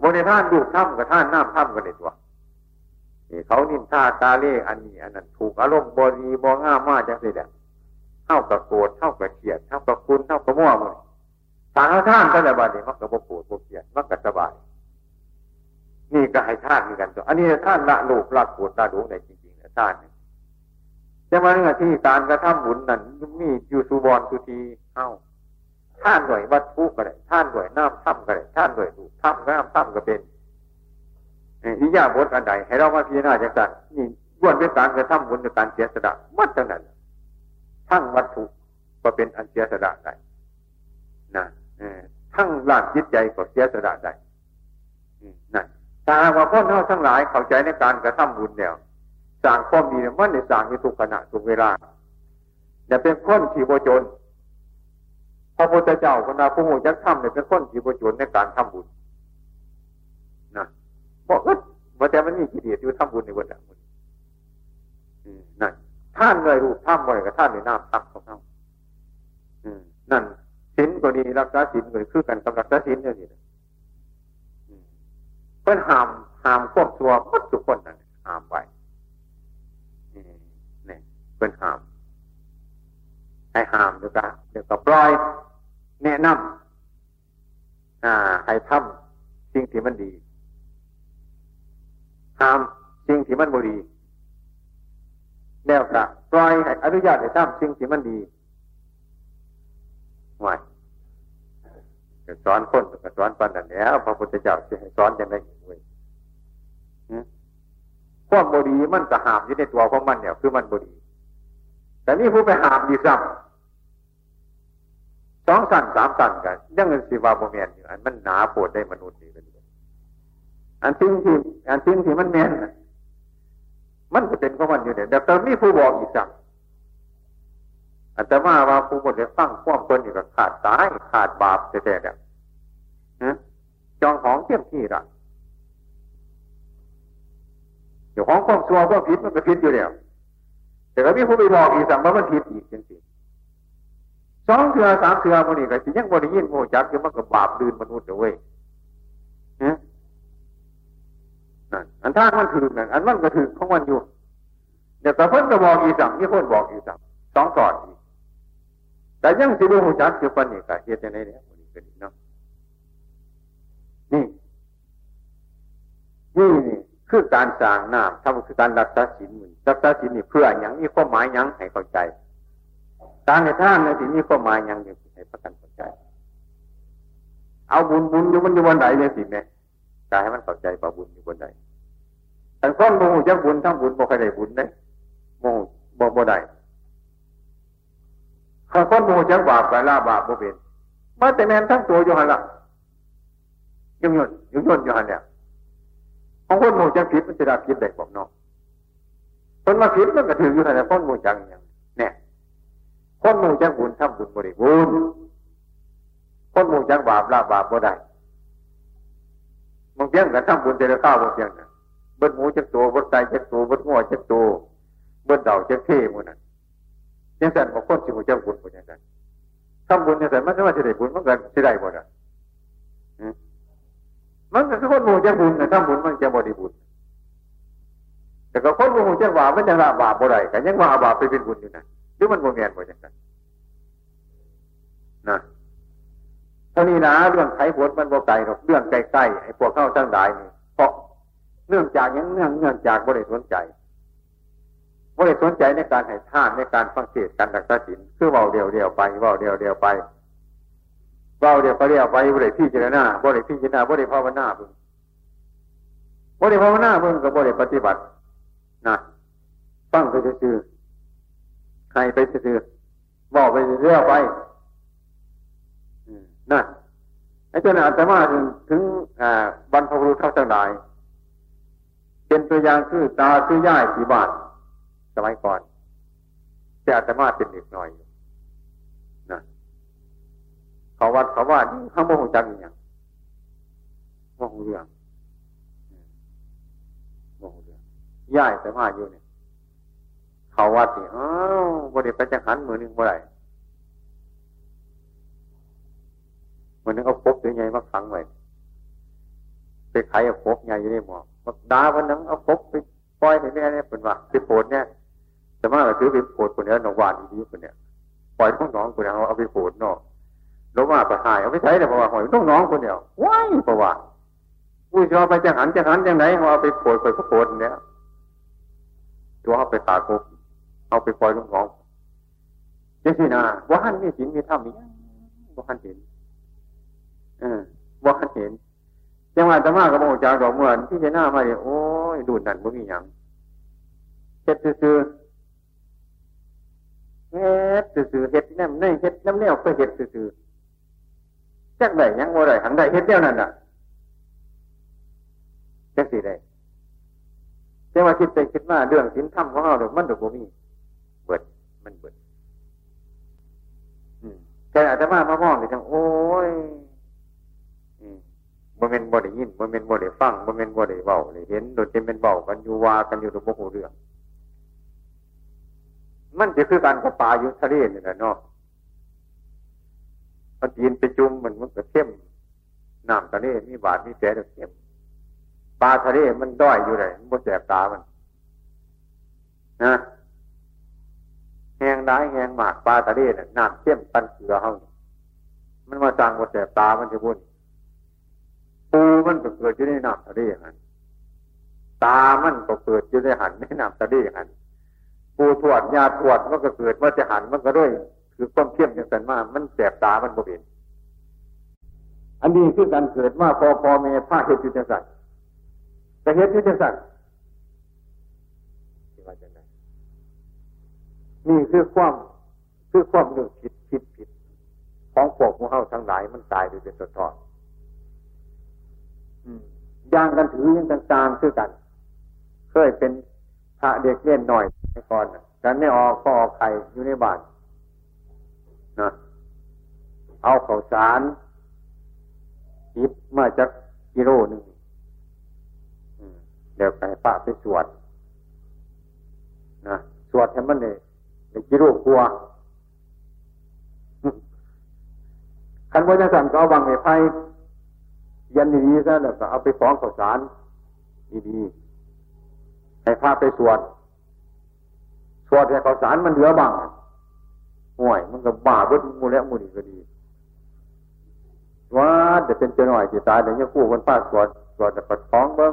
[SPEAKER 1] บนในท่านดูถ้ำกับท่านน้ำถ้ำกันในตัวเขานินท่าตาเล่อันนี้อันนั้นถูกอารมณ์บรีบอง่ามากจังสิเด็เท่ากับโกรธเท่ากับเกลียดเท่ากับคุณเท่ากับมั่วมือทางท่านก็จะบาดนี้มันก็บโกรธบเกลียดมันก็สบาย นี่ก็ให้ท่านเหมีกันตัวอันนี้ท่านละลูกละโกรธละดูในจริงๆนะท่าน จะมาเรื่องที่การกระทำบุญนั้นมีอยู่สุบอนสุทีเอ้าท่านหน่วยวัตถุก็ได้ท่านหน่วยน้ำถ้ำก็ได้ท่านหน่วยดูถ้ำน้ำถ้ำก็เป็นอิยาบทอันใดให้เรามาพิจารณาจากนั้นนี่ล้วนเป็นการกระทำบุญในการเสียสละมัดทั้งนั้นทั้งวัตถุก็เป็นอันเสียสละได้นะทั้งร่างจิตใจก็เสียสละได้นั่นถ้าว่าพวกเราทั้งหลายเข้าใจในการกระทำบุญแล้ว สร้างความดีมันในสร้างในทุกขณะทุกเวลาอย่าเป็นคนที่โบจนพระพุทธเจ้าคนนาผู้หูยักษ์ทำเนี่ยเป็นคนที่โบจนในการทำบุญนะบอกเออว่าแต่มันมีกิเลสอยู่ทำบุญในวันนั้นนั่นท่านเลยรูปท่ามบ่อยกับท่านในน้ำทักของเขานั่นศีลก็ดีรักษาศีลก็คือกันกับรักษาศีลเนี่ยนี่เพื่อนห้ามห้ามควบตัวมัดทุกคนนั่นห้ามไว้นี่ เพื่อนห้าม ให้ห้ามเดี๋ยวก็เดี๋ยวก็ปล่อย แนะนำอ่าให้ทำสิ่งที่มันดีห้ามสิ่งที่มันบุรีแล้วก็ปล่อยให้อนุญาตให้ทำสิ่งที่มันดีไว้สอนคนก็สอนปันนั่นแล้วพระพุทธเจ้าจะให้สอนยังไงเว้ยความบดีมันก็หามอยู่ในตัวของมันเนี่ยคือมันบดี แต่นี่ผู้ไปหามดีซ้ำสองสั่นสามสั่นกันยังเงินสีวาโมเมียนอยู่อันมันหนาปวดได้มนุษย์นี่เป็นอันทิ้งที่อันทิ้งที่มันแม่นมันก็เป็นของมันอยู่เนี่ยแต่ตอนนี้ผู้บอกอีกสั่งอันแต่ว่าว่าผู้บดเดี๋ยวฟังความคนอยู่กับขาดตายขาดบาปแต่แต่เนี่ยจองของเที่ยมที่ละเดี๋ยวของความชั่วความผิดมันก็ผิดอยู่แล้ว แต่ก็มีผู้ไปบอกอีกสั่งว่ามันผิดอีกจริงๆสองเถื่อสามเถื่อมันนี่ก็สิยังบริยินโมจักยังมันก็บาปดืนมนุษย์เว้ยอันท่ามันถือนั่นอันมันก็ถือของมันอยู่เดี๋ยวแต่เพิ่นก็บอกอีสั่งที่เพิ่นบอกอีสั่งสองสอนอีกแต่ยังสิบูหูจักคือปันนี่ก็เฮ็ดยังไงเนี่ยมันก็ดีเนาะนี่นี่นี่ คือการสร้างน้ำทำคือการรักษาศีลมือรักษาศีลนี่เพื่ออย่างนี้ข้อหมายยังให้เข้าใจการในท่านในที่นี้ข้อหมายยังอยู่ให้ประกันเข้าใจ เอาบุญบุญอยู่บนอยู่บนไหนเนี่ยสิแม่กายให้มันเข้าใจว่าบุญอยู่บนไหนแต่คนโมโหจักบุญทั้งบุญบ่เคยได้บุญได้โมโหบ่บ่ได้ข้าคนโมโหจักบาปไปล่าบาปบ่เป็นมาแต่แมนทั้งตัวอยู่หันละยุ่งยุ่งยุ่งยุ่งอยู่หันเนี่ย ของคนโมจักผิดมันจะได้ผิดได้บอกน้องคนมาผิดมันก็ถืออยู่หันเนี่คนโมจักอย่างเนี่ยคนโมจักบุญทำบุญบริบูรณ์คนโมจักบาปล่าบาปบ่ได้มึงเพียงกันทำบุญเจริญข้าวมึงเพียงกันบิดหมูจักตัวบิดไก่จักตัวบิดง้อจักตัวบิดเดาจักเท่หมดนั่นยังสั่นบอกคนสิบุจักบุญหมดยังสั่นทำบุญยังสั่นมันก็ว่าจะได้บุญมันก็จะได้หมดอะ มันก็คือคนหูจักบุญแต่ทำบุญมันจะบริบุญแต่ก็คนหูจักบาปมันจะละบาปบ่ได้กันยังว่าบาปไปเป็นบุญอยู่นะหรือมันโมเมียนหมดยังสั่นนะท่านี้นะเรื่องไข้ปวดมันบ่ไกลหรอกเรื่องใกล้ๆไอ้พวกเข้าทั้งหลายนี่เพราะเนื่องจากยังเนื่องเนื่องจากบริสุทธิ์ใจบริสุทธิ์ใจในการให้ท่านในการฟังเทศการรักษาศีลคือเบาเดียวเดียวไปเบาเดียวเดียวไป เบาเดียวไปเดียวไปบริพี่เจรณาบริพี่เจรณาบริภาวนาบึงบริภาวนาบึงกับบริปฏิบัตินะฟังไปซื่อใครไปซื่อบอกไปเรื่อยไปนั่นไอ้เจ้าหน้าอาตมาถึงถึงบรรพบุรุษเท่าทั้งหลาย เป็นตัวอย่างคือตาคือย่ายสีบาทสมัยก่อนแต่อาตมาเป็นเด็กหน่อยอยู่นะ เขาวัดเขาว่าข้างโมหจักอย่างโมหเรื่องโมหเรื่องย่ายแต่มาอยู่เนี่ยเขาวัดสิอ้าวบริไปจังหันมือหนึ่งเมื่อไรมันนึงเอาพบหรือไงมาขังไว้ไปไขเอาพบไงอยู่ในหมอกดาวันนั้นเอาพบไปปล่อยในแม่เนี่ยเป็นว่าไปโปรดเนี่ยแต่ว่าเราถือไปโปรดคนเนี้ยหนองวานดีคนเนี้ยปล่อยท้องน้องคนเนี้ยเอาไปโปรดเนาะ ลบว่าไปหายเอาไปใช้แต่เพราะว่าหอยต้องน้องคนเดียวว้ายเพราะว่าผู้ชอบไปจะหันจะหันยังไงเอาไปโปรดไปก็โปรดเนี่ยตัวเอาไปตากบเอาไปปล่อยลูกน้องยังสินะว่าหันมีสินมีธรรมมีว่าหันเห็นเออว่าหันเห็นจังหวะธรรมะกับโมจากดอกเมื่อที่จะหน้ามาเนี่ยโอ้ยดูดันบ่มีหยังเฮ็ดซื่อเฮ็ดซื่อเฮ็ดแนมในเฮ็ดน้ำแนวก็เฮ็ดซื่อ จักได้ยังบ่ได้หันได้เฮ็ดแนวนั้นน่ะจักสิได้แต่ว่าคิดไปคิดมาเรื่องศีลธรรมของเราดอกมันดอกบ่มีเบิดมันเบิดแต่อาตมามามองนี่จังโอ้ยบ่เมนบ่ได้ยินบ่เมนบ่ได้ฟังบ่เมนบ่ได้เบาเลยเห็นโดยจะเป็นเบากันอยู่วากันอยู่ตรงโมโหเรื่อง มันจะคือการกระปาอยู่ทะเลนี่แหละเนาะ มันยินไปจุ่มมันมันก็เข้มน้ำทะเลมีบาดมีแผลเข้มปลาทะเลมันด้อยอยู่เลยมันบนแสบตามันนะแหงได้แหงหมากปลาทะเลน่ะน้ำเข้มปันเกลือเขามันมาสั่งบนแสบตามันจะบุญปูมันก็เกิดอยู่ในน้ำทะเลอย่างนั้นตามันก็เกิดอยู่ในหันในน้ำทะเลอย่างนั้นปูถวดยาถวดมันก็เกิดว่าจะหันมันก็ด้วย คือความเข้มอย่างนั้นมามันแสบตามันบ่เป็นอันนี้คือการเกิดว่าพอพอเมผ้าเห็ดอยู่จังสันแต่เห็ดอยู่จังสันนี่นี่คือความคือความนึกผิดคิดผิด ของพวกมูเฮาทั้งหลายมันตายไปเป็นตัวตอนย่างกันถือยังต่างๆคือกัน เคยเป็นพระเด็กเล่นหน่อยก่อนกันไม่ออกก็ออกไข่อยู่ในบ้าน นะเอาข้าวสารจิบมาจากกิโลหนึ่งเดี๋ยวไปป้าไปสวดนะสวดให้มันเนี่ยในกิโลกลัวคันว่าจะสั่งก็เอาวังไอ้ไพ่ยันดีๆซะแล้วก็เอาไปฟ้องข้าวสารดีๆให้พาไปสวด สวดให้ข้าวสารมันเหลือบ้าง ห่วยมันก็บ้าเบิดมูแล้วมูนี่ก็ดีว่าจะเป็นเจ้าหน่อยจีตายเดี๋ยวจะกู้คนป้าสวดสวดแต่ปัดฟ้องเบิ้ง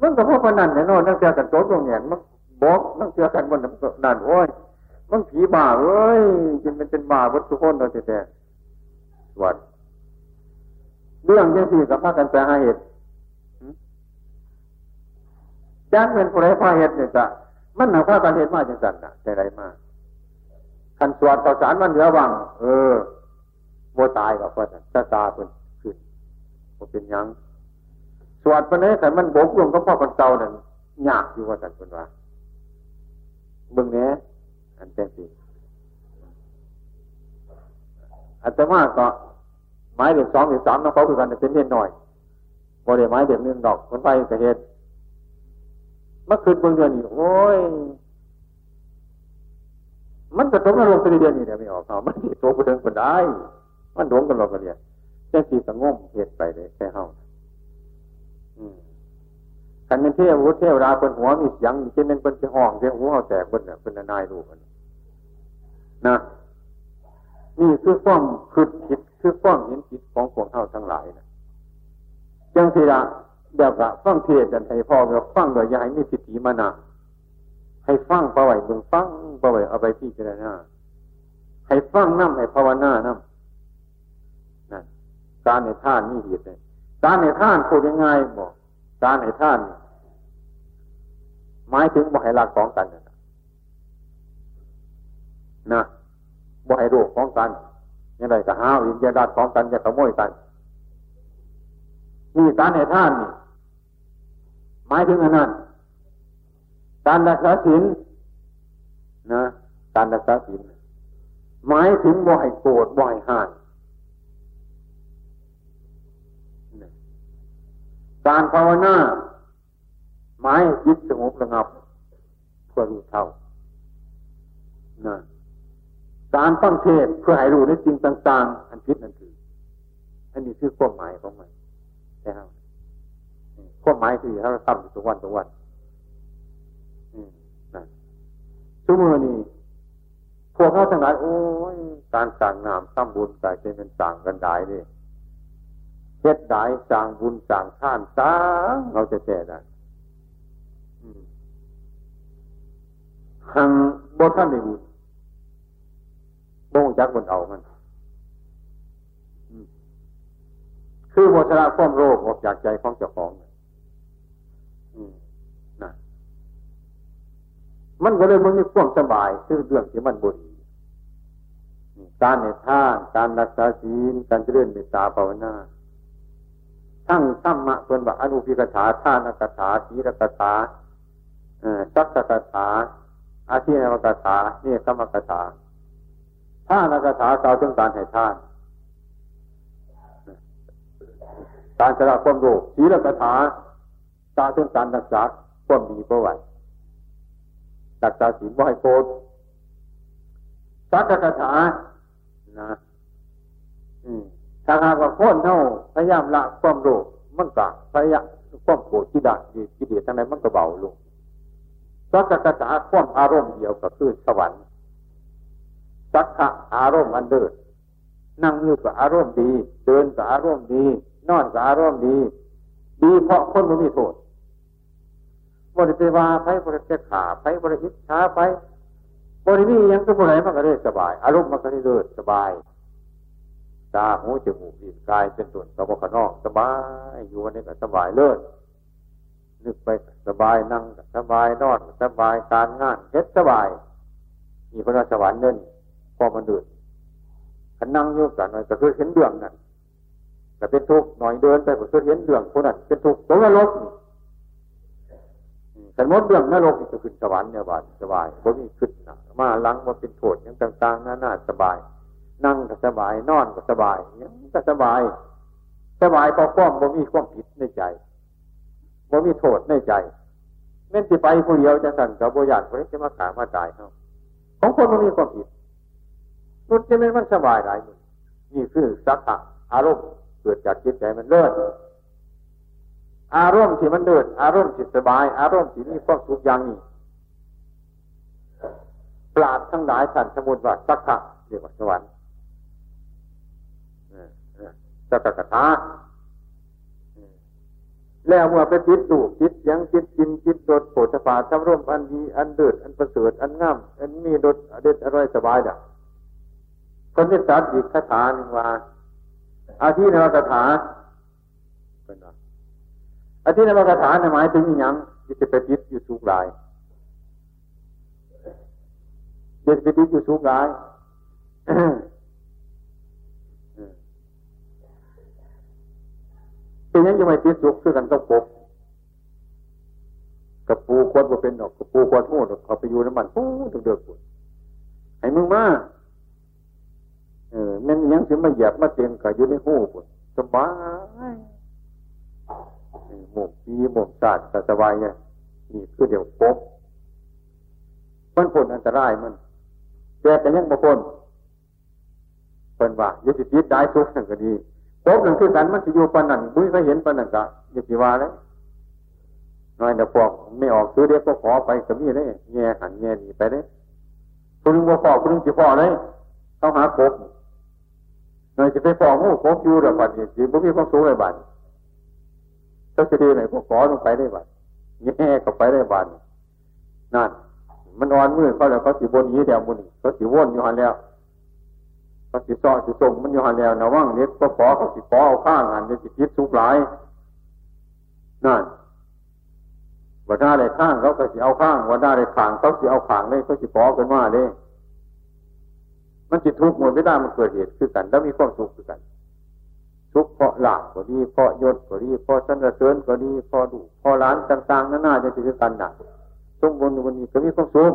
[SPEAKER 1] มันก็เพราะพนันแน่นอนนั่งเจอกันโต๊ะตรงเนี้ยมันบอกนั่งเจอกันบนนั่นโอ้ยมันผีบ้าเอ้ยจนเป็นเป็นบ้าวัตถุคนเราแต่สวดเรื่องยังสี่กับพากันแปหาเหตุจ้างเป็นผู้ไรพาเหตุเนี่ยจ้ะมันหนาพากันเหตุมากจังสันนะใจไรมาก ขันสวดต่อสารมันเหลือวังเออโมตายกับว่าจะตาเป็นขึ้นเป็นยังสวดไปนี้แต่มันบกลงก็พ่อคนเก่านั่นยากอยู่ว่าสันเป็นว่าเบื้องนี้อันแท้จริงอาตมาก็ไม้เด็กสองเด็กสามน้องเขาคือกันเป็นเน่นหน่อยโมเดลไม้เด็กหนึ่งดอกคนไปกระเหตุเมื่อคืนเบื้องเดือนนี่โอ้ย มันจะตกนรกไปเดือนนี้เดี๋ยวไม่ออกเขามันตกไปเดินคนได้ มันโดนกันหรอกกันเนี่ยแค่สีสงมเหตุไปเลยแค่เฮาขันเป็นเทวเทวราเป็นหัวมีเสียงเช่นเป็นเป็นห้องเสียงหัวแตกเป็นเนี่ยเป็นนายรูปนะนี่คือความคืดผิดคือความเห็นผิดของพวกเท่าทั้งหลายนะจังสิละเดี๋ยวกะฟังเทศกันให้พ่อเราฟังโดยยายมีสิทธิมานะ ให้ฟังประวัติมึงฟังประวัติเอาไปที่เจรณาให้ฟังน้ำให้ภาวนาน้ำนั่นการในท่านนี่เหตุเลยการในท่านพูดยังไงบอกการในท่านหมายถึงบ่ให้รักของกันนะบ่ให้โรคของกันยังไงก็ห้าวอีกอย่าดัดของกันอย่าขโมยกันนี่การในท่านนี่หมายถึงอันนั้น การรักษาศีลนะ การรักษาศีลหมายถึงบ่ให้โกรธบ่ให้ห่านการภาวนาหมายจิตสงบระงับเพื่อรู้เท่านะการตั้งเทศเพื่อให้รู้ในจริงต่าง ๆ อันพิษนั่นคือ อันนี้คือความหมายของมันใช่ไหมความหมายคือเราทำอยู่ทุกวันทุกวัน ชั่วโมงนี้พวกเขาทั้งหลาย โอ้ยการสั่งงามตั้งบุญกายเป็นสั่งกันได้นี่เฮ็ดได้สั่งบุญสั่งท่านสร้างเราจะแก่ได้หังบท่านในบุญบ่งจักบนเอามันคือโมชระความโรคออกจากใจของเจ้าของ มันก็เลยมันมีความสบายคือเรื่องที่มันบุญการในท่านการรักษาศีลการเจริญเมตตาภาวนาทั้งธรรมะเป็นว่าอนุพิกถาท่านกถาศีรกถาสักกถาอาชีนวกถาเนี่ยธรรมกถาท่านกถาเก่าถึงการให้ท่านการสละความโลภศีลกถากล่าวถึงการรักษาความดีเพื่อไว้ รักษาศีลว่าให้โกรธสักกถานะถ้าหากว่าคนเท่าพยายามละความโลภมันก็พยายามความโกรธที่ดัดีที่เดียทั้งนั้นมันก็เบาลงสักกถาความอารมณ์เดียวก็คือสวรรค์สักขะอารมณ์อันเดิดนั่งอยู่กับอารมณ์ดี เดินกับอารมณ์ดี นอนกับอารมณ์ดี ดีเพราะคนไม่มีโทษ บริเวณว่าไปบริเวณขาไปบริอิจฉาไปบริวียังก็บริเวณมันก็ได้สบาย อารมณ์มันก็ได้เดินสบาย ตาหูจมูกลิ้นกายเป็นส่วนกระบอกขนอกสบายอยู่วันนี้ก็สบายเลิศนึกไปสบายนั่งสบายนอนสบายการงานเฮ็ดสบายมีพระสวรรค์เน่นพอมันเดือดขันนั่งยุ่งกันหน่อยก็คือเห็นเรื่องนั่นแต่เป็นทุกข์หน่อยเดินไปก็คือเห็นเรื่องคนนั้นเป็นทุกข์ตรงนรกนี่ แต่มดเรื่องนรกจะขึ้นสวรรค์เนี่ยบาดสบายผมมีขึ้นนะมาลังมาเป็นโทษอยังต่างๆน่าน่าสบาย นั่งก็สบาย นอนก็สบายยังก็สบาย สบายพอความบ่มีความผิดในใจบ่มีโทษในใจเม่นที่ไปผู้เดียวจะสั่นกับโบยานคนนี้จะมาขามาตายเขาของคนมันมีความผิดนุษย์จะไม่มันสบายไรนี่คือสักขะอารมณ์เกิดจากจิตใจมันเลิศ อารมณ์ที่มันเดินอารมณ์ที่สบาย อารมณ์ที่มีความสุขอย่างนี้ปราดทั้งหลายท่านสมุนว่าสักขะเรียกว่าสวรรค์สักกะทาแล้วเมื่อไปจิตดูจิตยังจิตกินจิตโดดโผฏฐาทำร่มอันดีอันเดือดอันประเสริฐอันงามอันมีดดเด็ดอร่อยสบายเด้อคนที่สัตว์อีกคาถาหนึ่งว่าอาทินวคาถาเป็นว่า อาทินวคาถาในหมายถึงอย่างที่จะไปจิตอยู่สูงหลายจะไปจิตอยู่สูงหลายเป็นยังยังไม่ติดสุขคือกันต้องปกกับปูควรว่าเป็นดอกกับปูควรโทษเขาไปอยู่น้ำมันปูเดือดปวดให้มึงมาเออแม่นยังสิมาเหยียบมาเต็มกับอยู่ในหูปวดสบาย หมกปีหมกสาดแต่สบายเนี่ยนี่คือเดี๋ยวปบมันผลอันตรายมันแต่แต่ยังบางคนเป็นว่ายึดจิตได้ทุกสิ่งก็ดีพบหนึ่งคือกันมันจะอยู่ปานนั่นบุ้ยก็เห็นปานนั่นกะอย่าสิว่าเลยน้อยเดี๋ยวพวกไม่ออกซื้อเด็กก็ขอไปก็มีเลยแง่หันแง่หนีไปเลยคุณลุงว่าพ่อคุณลุงจะพ่อเลยต้องหาครบหน่อยจะไปพ่องูครบอยู่แบบบัดนี้สิบุ้มีความสูงเลยบัด ถ้าจะดีไหนก็ขอลงไปได้บัดแง่ก็ไปได้บัดนั่น มันอ่อนมือเขาแล้วเขาสิบนนี้เดียวมุนเขาสิวนอยู่หันแล้วเขาสิซ้อสิส่งมันอยู่หันแล้วนะว่างเน็ตก็ขอเขาสิขอเอาข้างหันเน็ตสิคิดสุกหลายนั่นวันหน้าได้ข้างเขาก็สิเอาข้างวันหน้าได้ขางเขาสิเอาขางเลยเขาสิขอกันว่าเลยมันจิตทุกข์หมดไม่ได้มันเกิดเหตุคือกัน แล้วมีความสุขคือกัน ทุกข์เพราะหลาบก็ดีเพราะยศก็ดีเพราะสันเสริญก็ดีเพราะดุเพราะร้านต่างๆนั่นน่าจะคือกันนักสมบูรณ์วันนี้ก็มีความสุข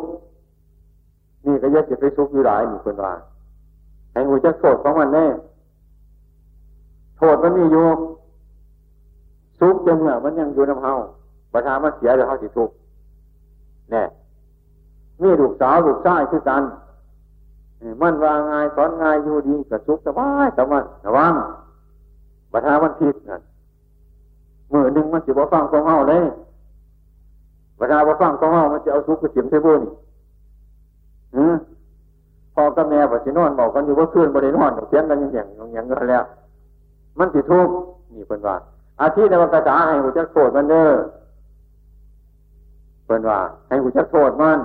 [SPEAKER 1] นี่ก็ยัดจะไปสุขอยู่หลายนี่คนว่าให้หูจะโทษของมันแน่โทษมันมีอยู่สุขจังเนี่ยมันยังอยู่น้ำเฮาประธานมันเสียเดี๋ยวเขาสิทุกแน่มีลูกสาวลูกชายคือกันมันว่าง่ายสอนง่ายอยู่ดีกับสุขสบายสบายระวัง ประธานมันผิดนั่นมือหนึ่งมันสิบ่ฟังของเฮาเลยประธานบ่ฟังของเฮามันจะเอาสุกข์ไปเสียมเทบุนี่อือพ่อกับแม่บ่สินอนบอกกันอยู่ว่าคืนบ่ได้นอนเสียงกันอย่างอย่างอย่างนั้นแล้ว มันสิทุกข์นี่เป็นว่า อาทิตย์ในวันกระจาให้หูจักโทษมันเด้อเป็นว่า ให้หูจักโทษมัน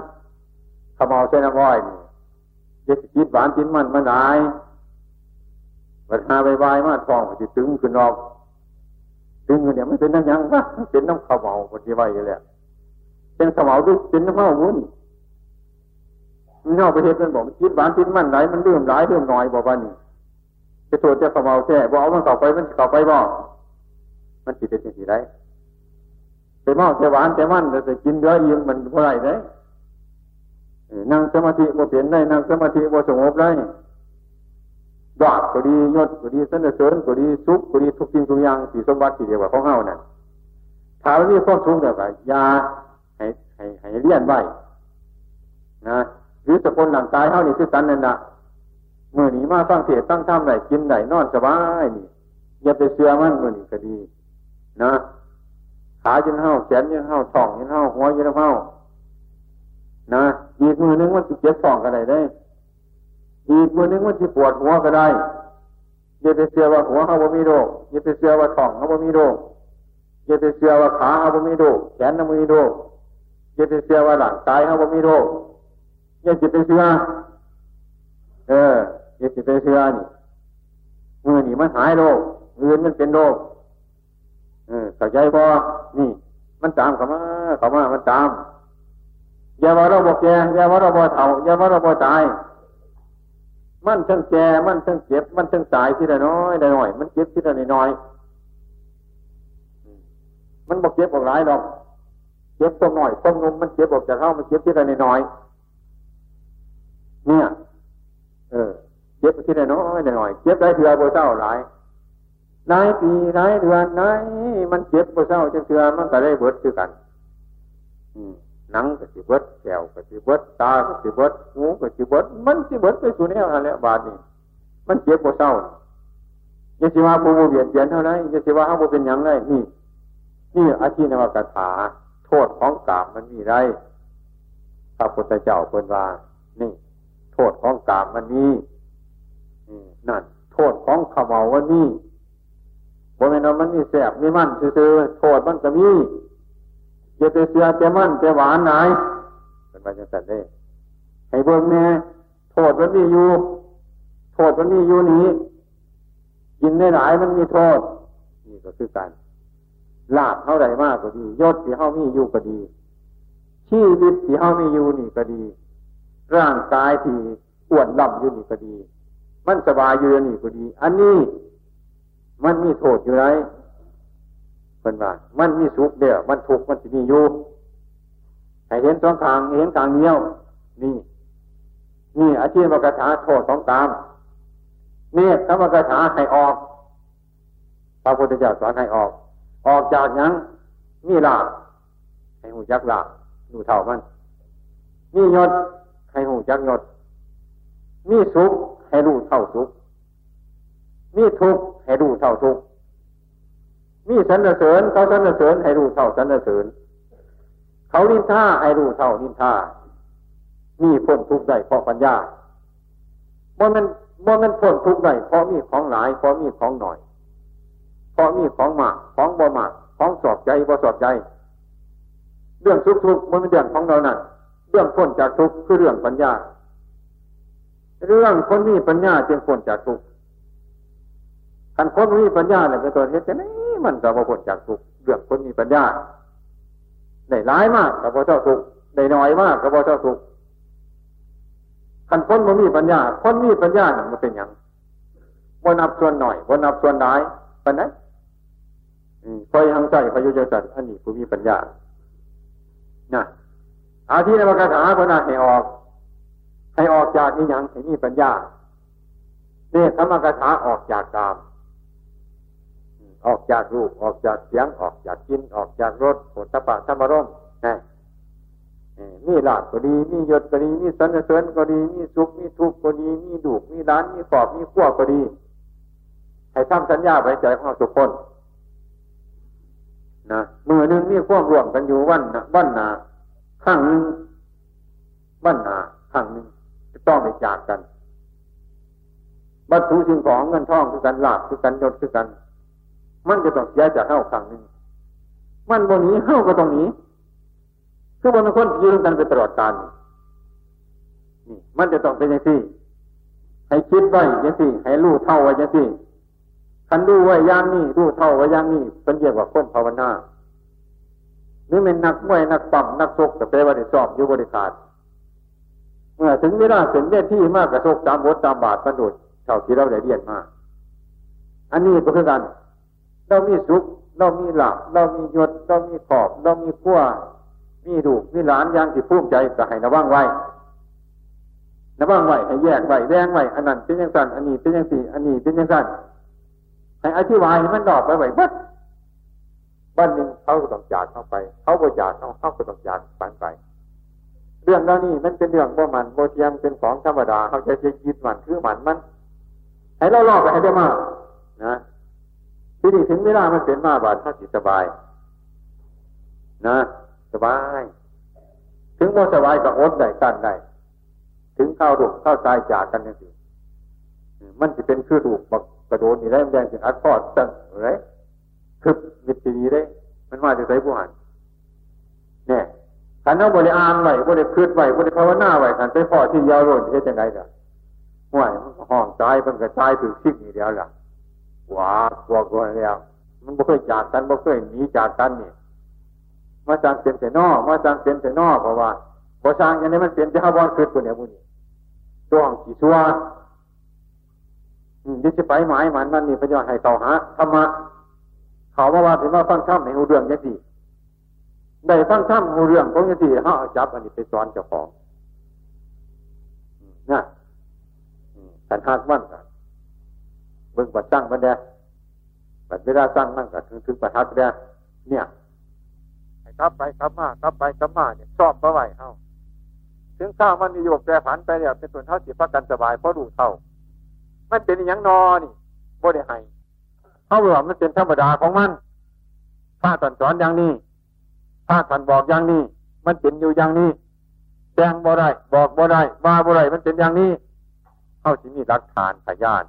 [SPEAKER 1] ขมเอาเส้นน้ำอ้อยนี่จะจิตหวานจิตมันมันหาย ปัญหาใบใบมาทองจะตึงขึ้นออกตึงเนี่ยไม่เป็นน้ำยังวะเป็นน้ำขมเอาปฏิวัยเลยเป็นขมเอาด้วยเป็นน้ำเมาวุ้นมีนอกประเทศมันบอกจิตหวานจิตมันไหลมันเรื่อมหลายเรื่อมน้อยบอกว่านี่จะตัวจะขมเอาแค่บอกเอามันต่อไปมันต่อไปบอกมันจิตเป็นสิ่งที่ไรแต่เมาแต่หวานแต่มันแต่กินเยอะยิ่งมันเท่าไรเลยนั่งสมาธิบ่เปลี่ยนได้นั่งสมาธิบ่สงบได้ ดาบก็ดียศก็ดีสนเสริญก็ดีสุขก็ดีทุกสิ่งทุกอย่างสีสมบัติที่เดียวกับของเฮานั่นถ้าเรามีความทุกข์แบบยาให้ให้ให้เลี้ยนไว้นะหรือสกุลหลังกายเฮานี่คือกันนั่นนะเมื่อนี้มาฟังเทศตั้งธรรมไหนกินไหนนอนสบายนี่อย่าไปเสือมันเมื่อนี้ก็ดี นะขายันเฮาแขนยันเฮาท้องยันเฮาหัวยันเฮานะอีกมือนึงมันจะเจ็บท้องก็ได้ได้ อีกมือนึงมันจะปวดหัวก็ได้อย่าไปเสียว่าหัวเขาบ่มีโรคอย่าไปเสียว่าท้องเขาบ่มีโรคอย่าไปเสียว่าขาเขาบ่มีโรคแขนเขาบ่มีโรคอย่าไปเสียว่าหลังกายเขาบ่มีโรคอย่าจะไปเสียเอออย่าจะไปเสียนี่มือนี่มันหายโรคมือมันเป็นโรคเออเข้าใจพอนี่ มันตามเข้ามาเข้ามามันตามอย่าว่าเราบอกแก่อย่าว่าเราบอกเฒ่าอย่าว่าเราบอกตาย มันทั้งแก่มันทั้งเจ็บ มันทั้งตายทีละน้อยละน้อย มันเจ็บทีละน้อยมันบอกเจ็บบอกหลายหรอกเจ็บตัวหน่อยต้มนมมันเจ็บออกจากเข้ามันเจ็บทีละน้อยเนี่ย เออ เจ็บทีละน้อยละน้อยเจ็บได้เถื่อโบเศร้าหลายหลายปีหลายเดือนไหนมันเจ็บโบเศร้าจะเถื่อมันก็ได้เบิดคือกัน อืม หนังก็สิเบิดแขวก็สิเบิดตาก็สิเบิดหูก็สิเบิดมันสิเบิดไปสู่แนวอะไรบาดนี่มันเจ็บปวดเศร้าอย่าสิว่าผู้เบียดเบียนเท่าไรอย่าสิว่าเขาเป็นอย่างไรนี่ นี่อาชีนวกถาโทษของกามมันมีไรพระพุทธเจ้าเป็นว่า นี่ โทษของกามมันมีนั่น โทษของขมาวันนี้บนแม่นมันมีแสบมีมันคือโทษมันก็มี จะไปเสียจะมั่นจะหวานไหนเป็นไปจังสันได้ให้เบิ่งแน่โทษมันมีอยู่โทษมันมีอยู่นี้กินได้หลายมันมีโทษนี่ก็คือการลาบเท่าไรมากก็ดียศที่เท่ามีอยู่ก็ดีชีวิตที่เท่ามีอยู่นี่ก็ดี ร่างกายที่อ้วนล่ำอยู่นี่ก็ดี มันสบายอยู่นี่ก็ดี อันนี้มันมีโทษอยู่ไร เป็นว่ามันมีสุขเดียวมันทุกข์มันจะมีอยู่ให้เห็นสองทางเห็นทางเดียวนี่นี่อาชีพกถาโทษของตามเนี่ธรรมกถาให้ออกพระพุทธเจ้าสอนให้ออก ออกจากยังมีลาบให้หูจักลาบดูเท่ามันมียศให้หูจักยศมีสุขให้รู้เท่าสุขมีทุกข์ให้รู้เท่าทุกข์ มีสรรเสริญเขาสรรเสริญให้รู้เท่าสรรเสริญ เขานินท่าให้รู้เท่านินท่ามีพ้นทุกข์ได้เพราะปัญญาบ่มันบ่มันพ้นทุกข์ได้เพราะมีของหลายเพราะมีของหน่อยเพราะมีของมากของบ่มากของสอบใจบ่สอบใจ เรื่องทุกทุกมันเป็นเรื่องของเรานั่นเรื่องพ้นจากทุกข์คือเรื่องปัญญา เรื่องคนมีปัญญาจึงพ้นจากทุกข์คันคนมีปัญญาเนี่ยเป็นตัวเหตุจะไหน มันก็บ่พ้นจากทุกเรื่องคนมีปัญญาได้ร้ายมากกับพอเจ้าทุกได้น้อยมากกับพอเจ้าทุกคันคนมันมีปัญญา คนมีปัญญาเนี่ยมันเป็นอย่างบนับส่วนหน่อยบนับส่วนหลายปัญญาคอยหังใจพยุจสัตอันนี้ผู้มีปัญญานะอาที่ในมรรคาพนะให้ออก ให้ออกจากนี้ยังให้มีปัญญาเนี่ยธรรมกถาออกจากกาม ออกจากรูปออกจากเสียงออกจากกินออกจากรสผลตปะธรรมรมนมีลาบก็ดี มียศก็ดี มีสันเสริญก็ดี มีสุข มีทุกข์ก็ดี มีดุกมีร้าน มีขอบ มีขั้วก็ดี ให้ทำสัญญาไว้ใจของทุกคนนะมือหนึ่งมีความรวมกันอยู่วันนะวันนาข้างหนึ่งวันนาข้างหนึ่งจะต้องไปจากกันวัตถุสิ่งของเงินทองคือกันลาบคือกันยศคือกัน มันจะต้องเสียจากเข้าครั้งหนึ่งมันบนนี้เข้าก็ตรงนี้คือบนคนยืนกันไปตลอดกาลนี่มันจะต้องเป็นอย่างที่ให้คิดไว้อย่างที่ให้รู้เท่าไว้อย่างที่คันดูไว้ย่างนี้รู้เท่าไว้ย่างนี้เป็นเรียกว่าคนภาวนาหรือเป็นนักมวยนักปั่มนักซกแต่แปลว่าได้สอบอยู่บริการเมื่อถึงเวลาถึงเวที่มากกระทกตามบทตามบาทประดุดเท่าที่เราได้เรียนมา อันนี้ก็คือกัน เรามีสุข เรามีหลับเรามียศเรามีขอบ เรามีขั้วมีดูมีหลานอย่างที่ภูมิใจก็ให้ระวังไว้ระวังไว้ให้แยกไว้แยงไว้อันนั้นเป็นยังสั้นอันนี้เป็นยังสี่อันนี้เป็นยังสั้นให้อธิบายให้มันดอกไปไว้บัดบ้านหนึ่งเขาก็ต้องจากเข้าไป เขาบริจาคเขาเขาก็ต้องจากปันไป เรื่องแล้วนี่มันเป็นเรื่องว่ามันโมเทียมเป็นของธรรมดาเขาจะจะยึดมันคือมันมันให้เราลอกไปให้ได้มากนะ ที่นี่ถึงเวลามันเป็นมาบาดถ้าจิตสบาย นะสบาย ถึงโมสบายก็อดได้กันได้ ถึงเข้าดุเข้าตายจากกันยังสิมันจะเป็นคือดูกบักกระโดดนี่ได้แดงถึงอัดพอดตั้งไรคือมิตรดีได้ มันมาจากไสผู้หันเนี่ยขันเอาบริอานไว้บริคืดไว้บริภาวนาไว้ขันไปพ่อที่ยาวโรนที่จะไงล่ะห่วยมันห้องตายมันก็ตายถึงชิกนี่เดียวล่ะ วากลัวกลัวแล้วมันบ่เคยจากกันบ่เคยหนีจากกันนี่มาจางเป็นแต่นอมาจางเป็นแต่นอเพราะว่า
[SPEAKER 2] พอสร้างอย่างนี้มันเปลี่ยนจะหาวันเกิดตัวเนี่ยบุญตัวของกี่ชัวยิ่งจะไปหมายมันนั่นนี่พระยอดให้เขาหาธรรมะเขาว่าว่าถึงว่าฟังธรรมในหูเรื่องยังดีได้ฟังธรรมหูเรื่องของยังดีเขาเอาจับอันนี้ไปสอนเจ้าของนะกันหักมันกัน เบิ่งปัดตั้งมันเด้ปัดเวลาตั้งมันก็ถึงถึงประทัดเด้เนี่ยให้ครับไปครับมาครับไปครับมาเนี่ยชอบเมื่อไหร่เฮาถึงข้าวมันมีโยกแปรผันไปเนี่ยเป็นส่วนเท่าสิพักกันสบายเพราะดูเท่า มันเป็นอย่างนอนี่บ่ได้ให้เขาบอกมันเป็นธรรมดาของมันพระสอนสอนอย่างนี้พระสอนบอกอย่างนี้ มันเป็นอยู่อย่างนี้แดงบ่ได้บอกบ่ได้ว่าบ่ได้มันเป็นอย่างนี้เข้าที่มีหลักฐานพยาน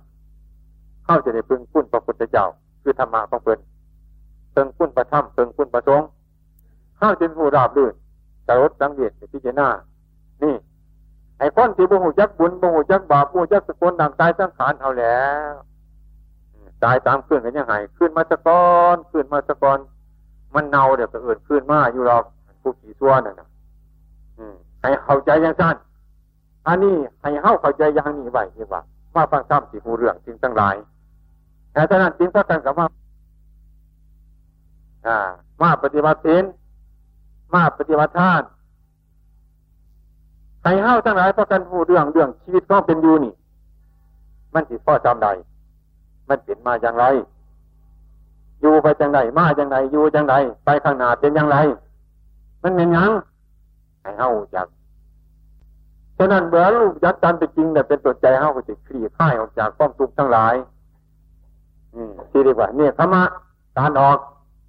[SPEAKER 2] เข้าจะได้พึงคุ้นพระพุทธเจ้า คือธรรมะของเพิ่นเพิ่งคุ้นประทับเพิ่งคุ้นประสงค์เข้าจึงผู้ราบลื่นกระรดสังเวชพิจารณานี่ ไอ้คนที่บุหูจักบุญบุหูจักบาปบุหูจักสกุลดังตายสังขารเอาแล้วตายตามขึ้นกันยังไงขึ้นมาสะกอนขึ้นมาสะกอนมันเน่าเดี๋ยวก็อื่นขึ้นมาอยู่หรอกผู้ขี่ซัวนั่นนะให้เข้าใจอย่างสั้นอันนี้ให้เข้าเข้าใจอย่างนี้ไว้นี่ว่ามาฟังซ้ำสิหูเรื่องจริงตั้งหลาย แต่ท่านั้นจริงก็กันกับว่ามาปฏิบัติศีลมาปฏิบัติทานให้เฮ้าทั้งหลายพระกันหูเรื่องเรื่องชีวิตก็เป็นอยู่นี่ มันสิพ่อจำใดมันเป็นมาอย่างไร อยู่ไปจังไรมาจังไรอยู่จังไรไปข้างหน้าเป็นอย่างไร มันเป็นยังให้เฮ้าจากฉะนั้นเบื่อลูกยัดจันไปจริงเนี่ยเป็นตัวใจเฮ้าก็จะคลี่คลายออกจากความทุกข์ทั้งหลาย ที่เรียกว่าเนี่ยธรรมะการออก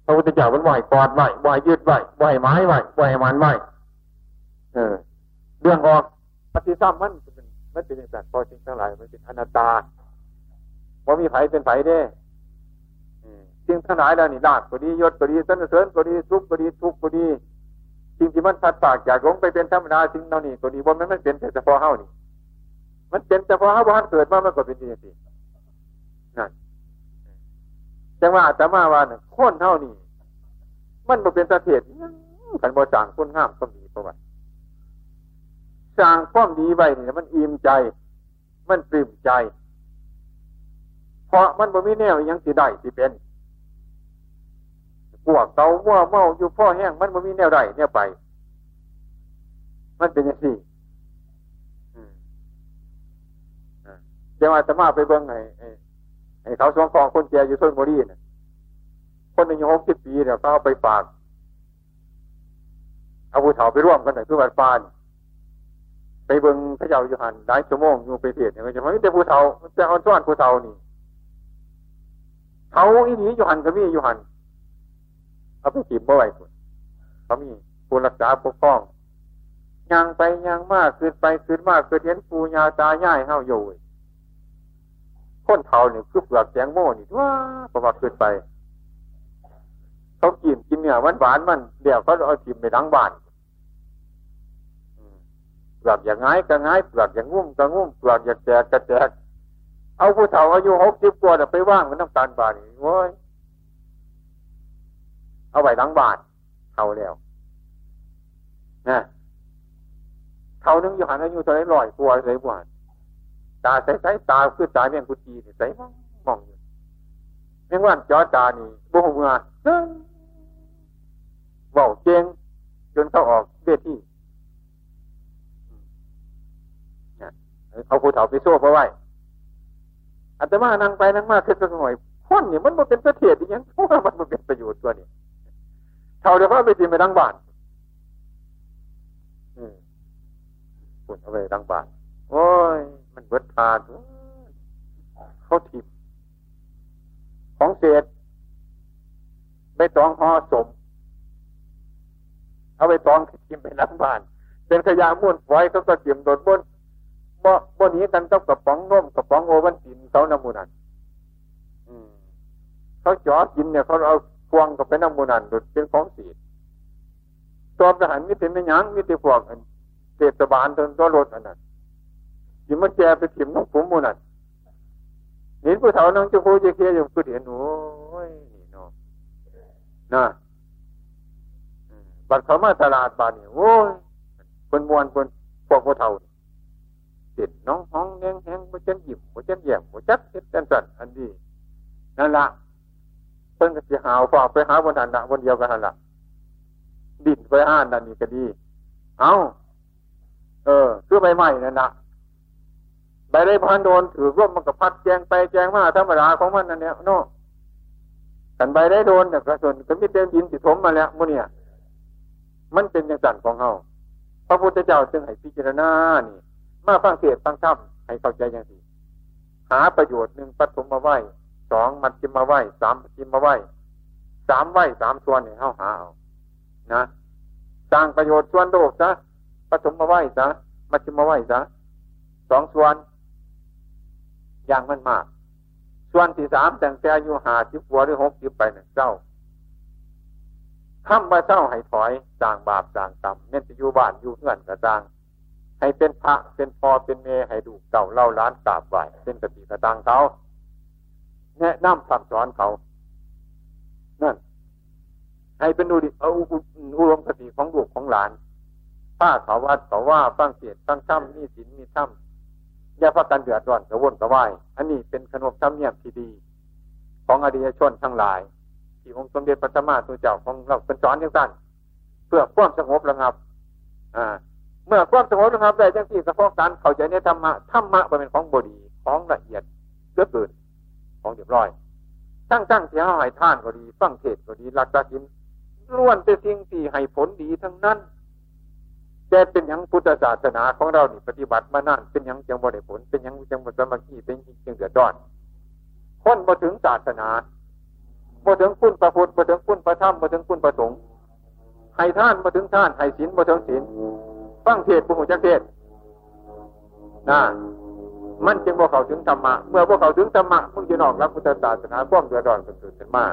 [SPEAKER 2] พระพุทธเจ้ามันไหวกอดไหวไหวยืดไหวไหวไม้ไหวไหวมันไหวเออ เรื่องออกปฏิสัมมันเป็นมันเป็นอย่างไรพอจริงทั้งหลายมันเป็นอนัตตาว่ามีไผเป็นไผเด้จริงทั้งหลายแล้วนี่ลาบก็ดียศก็ดีสนเสริญก็ดีทุกข์ก็ดีทุกข์ก็ดีสิ่งที่มันพัดปากจากหลงไปเป็นธรรมดาสิ่งเหล่านี้ก็ดีว่ามันมันเป็นแต่เฉพาะเฮานี่ มันเป็นเฉพาะเฮาบ้านเกิดมามันก็เป็นอย่างนี้นั่น จังว่าแต่มาว่าเนี่ยคนเท่านี้ มันบ่เป็นสะเทียดกันบ่จางคนงามก็มีประวัติสร้างความดีไว้เนี่ยมันอิ่มใจ มันปลื้มใจ เพราะมันบ่มีแนวยังสิได้สิเป็นพวกเตาว่าเมาอยู่พ่อแห้งมันบ่มีแนวได้แนวไป มันเป็นอย่างนี้เจ้าอาตมาไปเบิ่งไง เขาสองกองคนแก่อยู่ต้นโมรีเนี่ยคนหนึ่งอยู่หกสิบปีเนี่ยเขาเอาไปฝากเอาผู้เฒ่าไปร่วมกันหน่อยเพื่อวัดฟานไปเบิ่งพระเจ้าอยู่หันหลายชั่วโมงอยู่ไปเทศเนี่ยมันจะไม่แต่ผู้เฒ่าแต่เอาซ้อนผู้เฒ่านี่เขาอีนี้อยู่หันก็มีอยู่หันเอาไปจีบบ่อยคนเขามีผู้รักษาปกป้องยังไปยังมากขึ้นไปขึ้นมากขึ้นเห็นปูยาตาย่ายเฮาอยู่ คนเฒ่าเนี่ยคือเปลือกแกงโม่นี่ว้าประวัติขึ้นไป เขากินกินเนี่ยหวานหวานมันเดี๋ยวเขาเอาทิมไปล้างบ้านเปลือกอย่างง่ายก็ง่ายเปลือกอย่างงุ่มก็งุ่มเปลือกอย่างแจกก็แจกเอาผู้เฒ่าอายุหกสิบกว่าไปว่างมันน้ำตาลบานนี่โว้ยเอาไว้ล้างบ้านเท่าแล้วนะเท่านึงอยู่หันอายุเท่าไรลอยกลัวเลยบ้าน ตาใสใสตาคือตาเมียงกุจีนี่ใสมองอยู่เมี่ยงว่านจอตานี่บุหัวเบาเจงจนเขาออกเวทีเอาผู้เฒ่าไปโซ่เพราะไว้อาตมานั่งไปนั่งมาคือสักหน่อยคนนี่มันมันเป็นประเทศอย่างเพราะว่ามันมันเป็นประโยชน์ตัวนี้เท่าเดียวก็ไปจีไปดังบ้านอืมปุ่นเอาไปดังบ้าน มันเบิดทานเขาทิมของเศษไปตองห่อสม เอาไปตองทิมไปหลังบ้าน เป็นขยะม้วนฝอยเขาก็ทิมโดดบนบ่บ่นี้กันต้องกระป๋องนมกระป๋องโอวันตินเขาน้ำมูนันเขาจ่อกินเนี่ยเขาเอาพวงกับเป็นน้ำมูนันดุดเป็นของสีตัวทหารมิตรไม่ยั้งมิตรพวกเทศบาลตัวรถอันนั้น ยิ่มันแกไปถิ่มน้องผมมูนั่นเห็นผู้เฒ่าน้องจะพูดจะเคียอยู่ก็เห็นโอ้ยนี่เนาะนะบัดเขามาตลาดบานนี่โอ้ยคนมวนคนพวกพวกเท่าติดน้องห้องแหงแหงบ่จันหยิบบ่จันแย่มบ่จัดเฮ็ดจันจันอันนี้นั่นละเพิ่นก็สิหาวฝากไปหาบนอันละบนเดียวกันละดินไปอ่านนั่นนี่ก็ดี เอาเออ คือใบไม้นั่นละ ใบได้พันโดนถือร่วมมันก็พัดแจงไปแจงมาธรรมดาของมันนั่นเนี่ยโน่กันใบได้โดนแต่ยกระสุนก็มีเต็มดินสิถมมาแล้วมุเนี่ย มันเป็นอย่างสั่นของเฮาพระพุทธเจ้าจึงให้พิจารณานี่ มาฟังเทศฟังธรรมให้เข้าใจอย่างนี้หาประโยชน์หนึ่งปฐมมาไหวสองมัดจิมมาไหวสามจิมมาไหวสามไหวสามส่วนเนี่ยเฮาหาเอานะสร้างประโยชน์ส่วนโลกซะปฐมมาไหวซะมัดจิมมาไหวซะสองส่วน อย่างมันมาก ส่วนที่สามแต่งแต่อยู่หาสิบหัวหรือหกสิบไปหนึ่งเจ้าทำมาเจ้าให้ถอยสร้างบาปสร้างกรรมเน้นจะอยู่บ้านอยู่เงื่อนกระจังให้เป็นพระเป็นพอเป็นเมให้ดูเก่าเล่าล้านกราบไหวเป็นกติกระตังเขาแนะนำคำสอนเขา นั่น ให้เป็นดูดิเอาอุรมคติของลูกของหลาน ถ้าเขาวัดเขาว่าฟังเสียงฟังถ้ำมีศีลมีถ้ำ อย่าพักกันเดือดร้อนกระวนกระวายอันนี้เป็นขนบธรรมเนียมที่ดี ของอดีตชนทั้งหลาย ที่องค์สมเด็จพระสัมมาสัมพุทธเจ้าของเราเป็นสอนอย่างนั้นเพื่อความสงบระงับ อ่า เมื่อความสงบระงับได้จังที่สะพาะการเข้าใจในธรรมะธรรมะเป็นของบดีของละเอียดเลือเกินของเรียบร้อยตั้งตั้งเสียหายท่านก็ดี ฟังเทศก็ดีรักษากินล้วนเป็นสิ่งที่ให้ผลดีทั้งนั้น แต่เป็นอย่างพุทธศาสนาของเรานี่ปฏิบัติมานานเป็นอย่างจังบริผล เป็นอย่างจังบริสมาธิเป็นจังเดือดร้อนคนมาถึงศาสนาบ่ถึงคุณประพุทธบ่ถึงคุณประธรรมบ่ถึงคุณประสงค์ให้ท่านบ่ถึงท่านให้ศีลบ่ถึงศีลฟังเทศปุหุจักเทศนะมันจึงบ่เข้าถึงธรรมะ เมื่อบ่เข้าถึงธรรมะมึงจะนอกรับพุทธศาสนาความเดือดร้อนเกิดขึ้นมา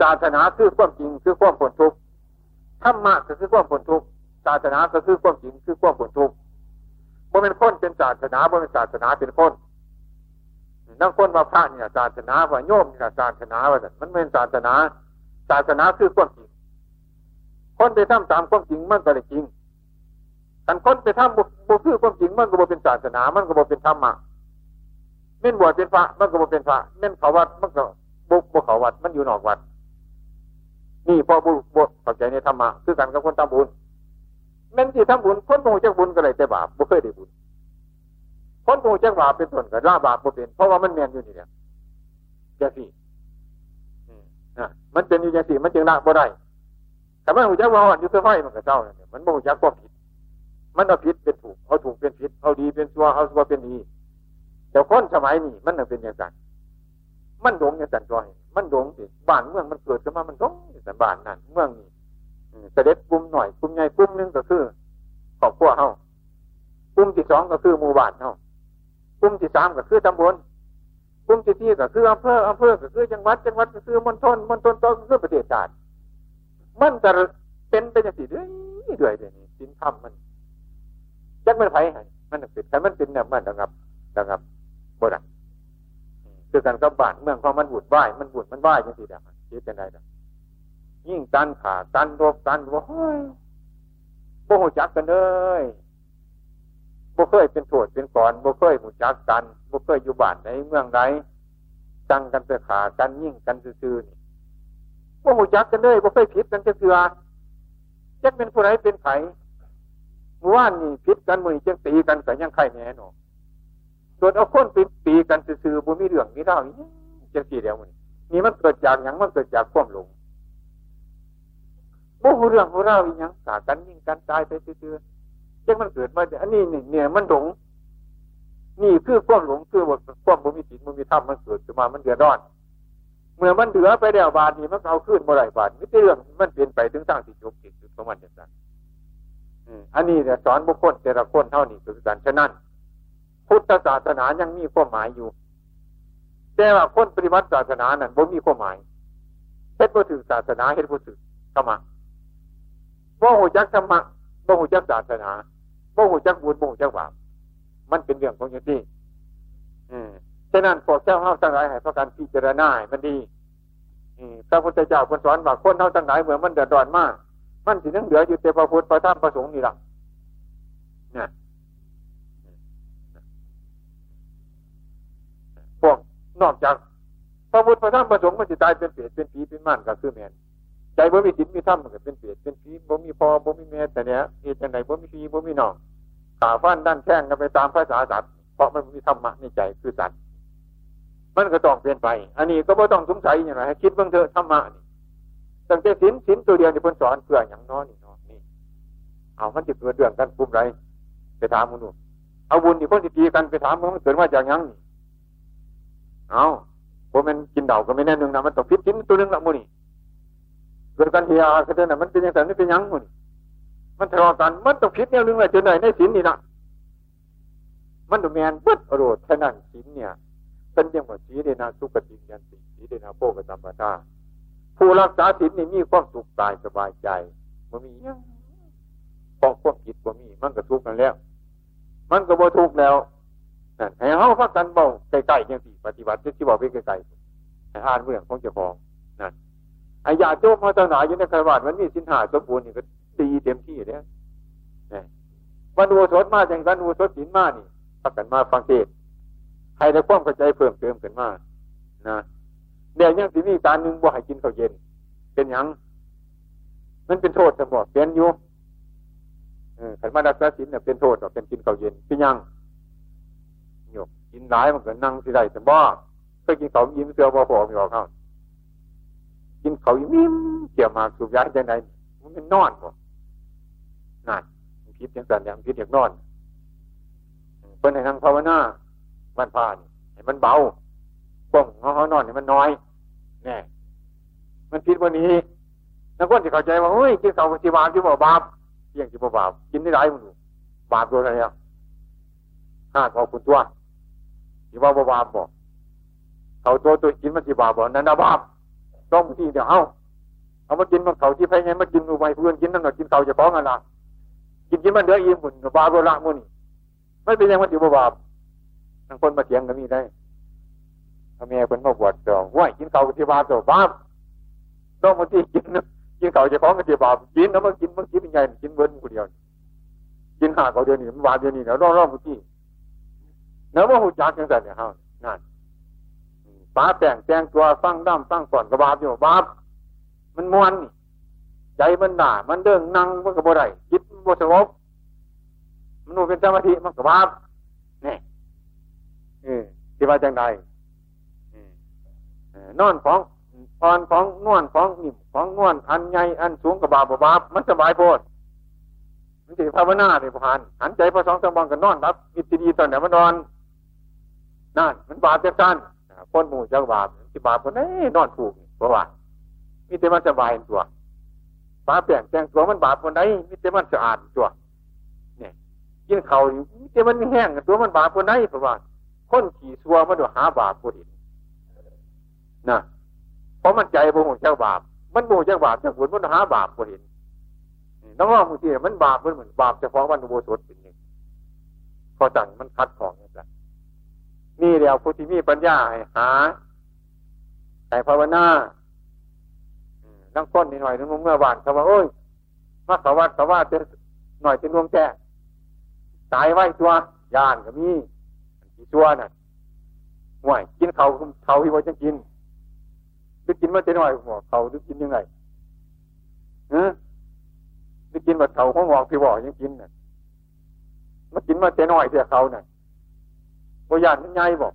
[SPEAKER 2] ศาสนาคือความจริงคือความผลทุกข์ ธรรมะก็คือความผลทุกข์ศาสนาก็คือความจริงคือความผลทุกข์บ่เป็นคนเป็นศาสนาบ่เป็นศาสนาเป็นคนนั่งคนว่าพระเนี่ยศาสนาว่าโยมเนี่ยศาสนาว่ามันเป็นศาสนาศาสนาคือความจริงคนไปทำตามความจริงมันก็เลยจริงกันคนไปทำบุคือความจริงมันก็บ่เป็นศาสนา มันก็บ่เป็นธรรมะเม่นบวชเป็นพระมันก็บ่เป็นพระเม่นเขาวัดมันก็บุกบุเขาวัดมันอยู่นอกวัด นี่พอบุบวชเข้าใจในธรรมะคือกันกับคนทำบุญเม่นที่ทำบุญคนโง่จากบุญก็เลยแต่บาปบุเคยได้บุญคนโง่จักบาปเป็นส่วนกับล่าบาปบ่เป็นเพราะว่ามันเมียนอยู่นี่เนี่ยจังสี่นะมันเป็นอยู่จังสี่มันจึงละบ่ได้แต่มันหูจักว่าอยู่เพื่อไฟมันก็เจ้าเนี่ยมันบ่หูจักความผิด มันเอาผิดเป็นถูกเอาถูกเป็นผิดเอาดีเป็นชั่วเอาชั่วเป็นดีแต่คนสมัยนี้มันเป็นอย่างไรมันดงอย่างสันจอย มันดงสิบ้านเมืองมันเกิดขึ้นมามันดงอย่างสันบ้านนั่นเมืองนี้เสด็จกลุ่มหน่อยกลุ่มใหญ่กลุ่มนึงก็คือครอบครัวเฮากลุ่มที่สองก็คือหมู่บ้านเฮากลุ่มที่สามก็คือตำบลกลุ่มที่สี่ก็คืออำเภออำเภอก็คือจังหวัดจังหวัดก็คือมณฑลมณฑลก็คือประเทศชาติมันจะเป็นไปอย่างสี่ด้วยด้วยเลยนี้สินธรรมมันจักมันไผ่ให้มันเป็นแต่มันเป็นแบบมันนะครับนะครับบน คือการกับบ้านเมืองพอมันบุดไหวมันบุดมันไหวยังสี่เดียวคิดกันได้ยิ่งกันขากันรบกันว่าเฮ้ยโมโหจักกันเลยบ่เคยเป็นโทษเป็นก่อนบ่เคยหูจักกันบ่เคยอยู่บ้านในเมืองใดจังกันไปขากันยิ่งกันซื่อๆนี่บ่หูจักกันเลยบ่เคยผิดกันจะเกือจะเป็นผู้ใดเป็นไผเมื่อวานนี่ผิดกันมือจังตีกันกันยังไข่แหน่หนอ ส่วนเอาคนเป็นปีกันซื่อๆบ่มีเรื่องมีเล่านี่จังสี่เดียวมันนี่มันเกิดจากอย่างมันเกิดจากความหลงบ่หูเรื่องหูเล่าอีหยังขากันยิ่งกันตายไปซื่อๆจังมันเกิดมาอันนี้นี่เนี่ยมันหลงนี่คือความหลงคือว่าความบุมีศีลบุมีธรรมมันเกิดขึ้นมามันเดือดร้อน เมื่อมันเหลือไปแล้วบาทนี้มันเอาขึ้นเมื่อไรบาทมิเรื่องมันเปลี่ยนไปถึงสร้างสิ่งจบจิตสุดของมันอย่างนั้นอันนี้เนี่ยสอนบุคคลแต่ละคนเท่านี้คือการฉะนั้น พุทธศาสนายังมีความหมายอยู่ แต่ว่าคนปฏิบัติศาสนานั้นบ่มีความหมายเฮ็ดบ่ถือศาสนาเฮ็ดบ่ถือธรรมะว่หัวจักธรรมะบ่หัวจักศาสนาโมหูจักบุญโมหูจักบาปมันเป็นเรื่องของอย่างที่ฉะนั้นพวกเจ้าเฮาทั้งหลายให้พระการพิจารณามันดีพระพุทธเจ้าคนสอนว่าคนเฮาทั้งหลายเมื่อมันเดือดร้อนมาก มันสิยังเหลืออยู่แต่พระพุทธพระธรรมพระสงฆ์นี่ละเนี่ยพวก นอกจากพระพุทธพระธรรมพระสงฆ์มันจะตายเป็นเปรตเป็นผีเป็นม่านก็คือแมนใจบ่มีจิตมีธรรมมันก็เป็นเปรตเป็นผีบ่มีพอบ่มีแม่แต่เนี้ยเหตุไหนบ่มีผีบ่มีน้องขาฟันด้านแข้งกันไปตามภาษาสัตว์เพราะมันมีธรรมะในใจคือสัตว์มันก็ต้องเปลี่ยนไป อันนี้ก็ไม่ต้องสงสัยอย่างไรให้คิดเบื้องเถอะธรรมะนี่ตั้งแต่สินสินตัวเดียวที่เพิ่นสอนเพื่ออย่างน้อยนี่น้อยนี่ เอามันจะเกิดเรื่องกันปุ่มไรไปถามมึงดูเอาบุญที่คนที่ตีกันไปถามมึงมันเกิดมาจากยังนี่ เอาผมมันกินเดาก็ไม่แน่นึงนะมันต้องพิษสินตัวนึงละมูนี่เกิดกันเฮียก็เดินน่ะมันเป็นอย่างไรนี่เป็นยังมูนี่มันทะเลาะกันมันต้องพิษแนวนึงเลยจนไหนในสินนี่นะมันต้องแมนเบิดอรรถแค่นั้นสินเนี่ย เป็นยังว่าสีเดนาสุกติยันติสีเดนาโปกตัมปตาผู้รักษาศีลนี่มีความสุขกายสบายใจมันมียังพอความคิดว่ามี มันก็ทุกข์กันแล้ว มันก็บ่ทุกข์แล้ว ให้เฮาพักกันเบาใกล้ๆยังสิปฏิบัติที่บอกไปไกลๆให้อ่านเรื่องของเจ้าของนั่นไอ้ยาโจมมาตนาอยู่ในคารวะมันมีสินหาสมบูรณ์นี่ก็ดีเต็มที่แล้ววันอุศดมาจังกันอุศดศีลมานี่พักกันมาฟังเทศให้ได้ความเข้าใจเพิ่มเติมขึ้นมานะเดี๋ยวยังสิมีการหนึ่งบ่ให้กินข้าวเย็น เป็นยังมันเป็นโทษสมบเป็นอยู่ขันมาดักษาศีลเนี่ยเป็นโทษต่อเป็นกินข้าวเย็นเป็นยัง ยกกินหลายมันก็นั่งสิได้แต่บ่เคยกินข้าวยิ้มเสือบ่พอมีออกเขากินข้าวยิ้มเกี่ยวมาสูบยาจังไดมันเป็นนอนบ่นั่นพิษยังสันอย่างพิษอย่างนอนเพิ่นในทางภาวนามันพานให้มันเบาป้องเขานอนเนี่ยมันน้อยแน่มันพิษวันนี้นักคนที่เข้าใจว่าเฮ้ยกินข้าวจีบาปจีบาบาปเที่ยงจีบาปกินได้หลายมันบาปตัวอะไรอะห้าขอคุณตัว จีบาบาปบอกเขาตัวตัวกินมันจีบาบอกนั่นนะบาปต้องที่เดี๋ยวเอาเอามากินมันเขาที่ไปไงมากินดูไปเพื่อนกินนั่นหน่อยกินเขาจะฟ้องอะไรกินกินมันเดือดอิ่มหุ่นบาโบราณมุนี่ไม่เป็นยังมันจีบาปทั้งคนมาเถียงกันมีได้พ่อแม่คนมาบวชดองว่ากินเขาที่บาปตัวบาปต้องมาที่กินนะกินเขาจะฟ้องกันที่บาปกินแล้วมากินมันกินยังไงกินเบิ้ลคนเดียวกินหาเขาเดียวนี่มันบาปเดียวนี่แล้วรอรอมาที่ เนื้อว่าหูจักยังไงเนี่ยฮะนั่นป้าแต่งแต่งตัวฟังด้ามฟังก่อนกระบาปอยู่บาปมันมวนนี่ใจมันหนามันเดิงนั่งมันกระโบไรจิตมันบสงบมันนูเป็นสมาธิมันกระบาปนี่เออที่ว่าจังใดนอนของพรของนวลของนิ่มของนวลอันใหญ่อันสูงกับบาบบาบมันสบายโพดมันสิภาวนาในผ่านหันใจพอสองสมองกันนอนรับมิตรดีตอนไหนมันนอน นั่นมันบาปจากกันคนหมู่จากบาปที่บาปคนนี้นอนถูกเพราะว่ามีแต่มันสบายตัวบาปแปลงแจงตัวมันบาปคนไหนมีแต่มันสะอาดตัวเนี่ยกินเขามีแต่มันไม่แห้งตัวมันบาปคนไหนเพราะว่าคนขี่ซัวมันดูหาบาปผู้เห็นนะเพราะมันใจโมโหเจ้าบาป มันโมโหเจ้าบาปเจ้าผลมันหาบาปผู้เห็นน้องว่าบางทีมันบาปมันเหมือนบาปจะฟ้องวันโมสดเป็นหนึ่งพอจังมันคัดของนี่แหละ นี่เดียวผู้ที่มีปัญญาให้หาแต่ภาวนานั่งก้นนิดหน่อยนึงเมื่อวานเขาว่าโอ้ยมาเขาวัสดเขาว่าจะหน่อยเป็นดวงแจ้ตายไว้ตัวยานก็มีกี่ตัวน่ะห่วยกินเขาเขาที่ว่าจะกินหรือกินมาเต็มหน่อยหัวเขาหรือกินยังไงเออหรือกินแบบเขาห้องหอกที่บอกยังกินน่ะมากินมาเต็มหน่อยเสียเขาน่ะ บยานมันใหญ่บอก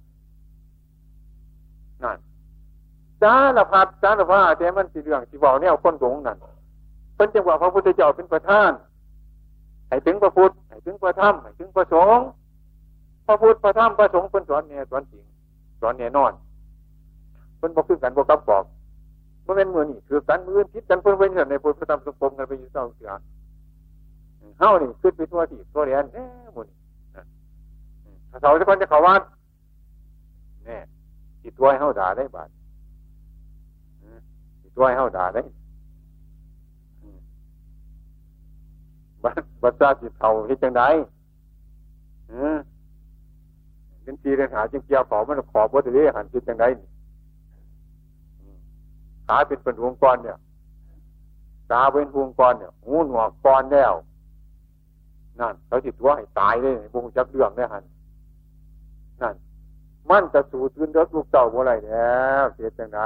[SPEAKER 2] นั่นสารพัดสารพัดแต่มันสิเรื่องที่บอกเนี่ยคนหลงนั่นเป็นจังหวะพระพุทธเจ้าเป็นประธานให้ถึงพระพุทธให้ถึงพระธรรมให้ถึงพระสงฆ์พระพุทธพระธรรมพระสงฆ์เป็นสอนเนี่ยสอนจริงสอนเนี่ยนอนเป็นบอกคือกันบอกกับบอกเมันเป็นมือนี่คือกันมือคิดกันเพื่นเป็นในพุทธธรรมสงคมกันไปอยู่เศร้าเสียเฮ้านี่ขึ้นไปทั่วที่ทั่วเรียนเอ๊ะมุน เขาจะคนจะเขาวัดเนี่ยติดตัวให้เฮาด่าได้บาดติดตัวให้เฮาด่าได้บัดบัดซาจิตเขาที่จังไดอืมเป็นทีเรียนหาจึงเกี่ยวขอมันขอบ่ถือหันคิดยังไงขาเป็นเป็นวงกรเนี่ยตาเป็นพุงก่อนเนี่ยหูหนวกก่อนแล้วนั่นเขาติดว่าให้ตายเลยบุงจักเรื่องเนี่ยหัน นั่นมันจะสู่ตื่นเด็กลูกเต่าบ่ไรแล้วเสียจังไหน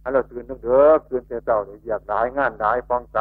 [SPEAKER 2] ให้เราตื่นเด็กเด้อตื่นเต่าเนี่ยอยากหลายงานหลายฟองใจ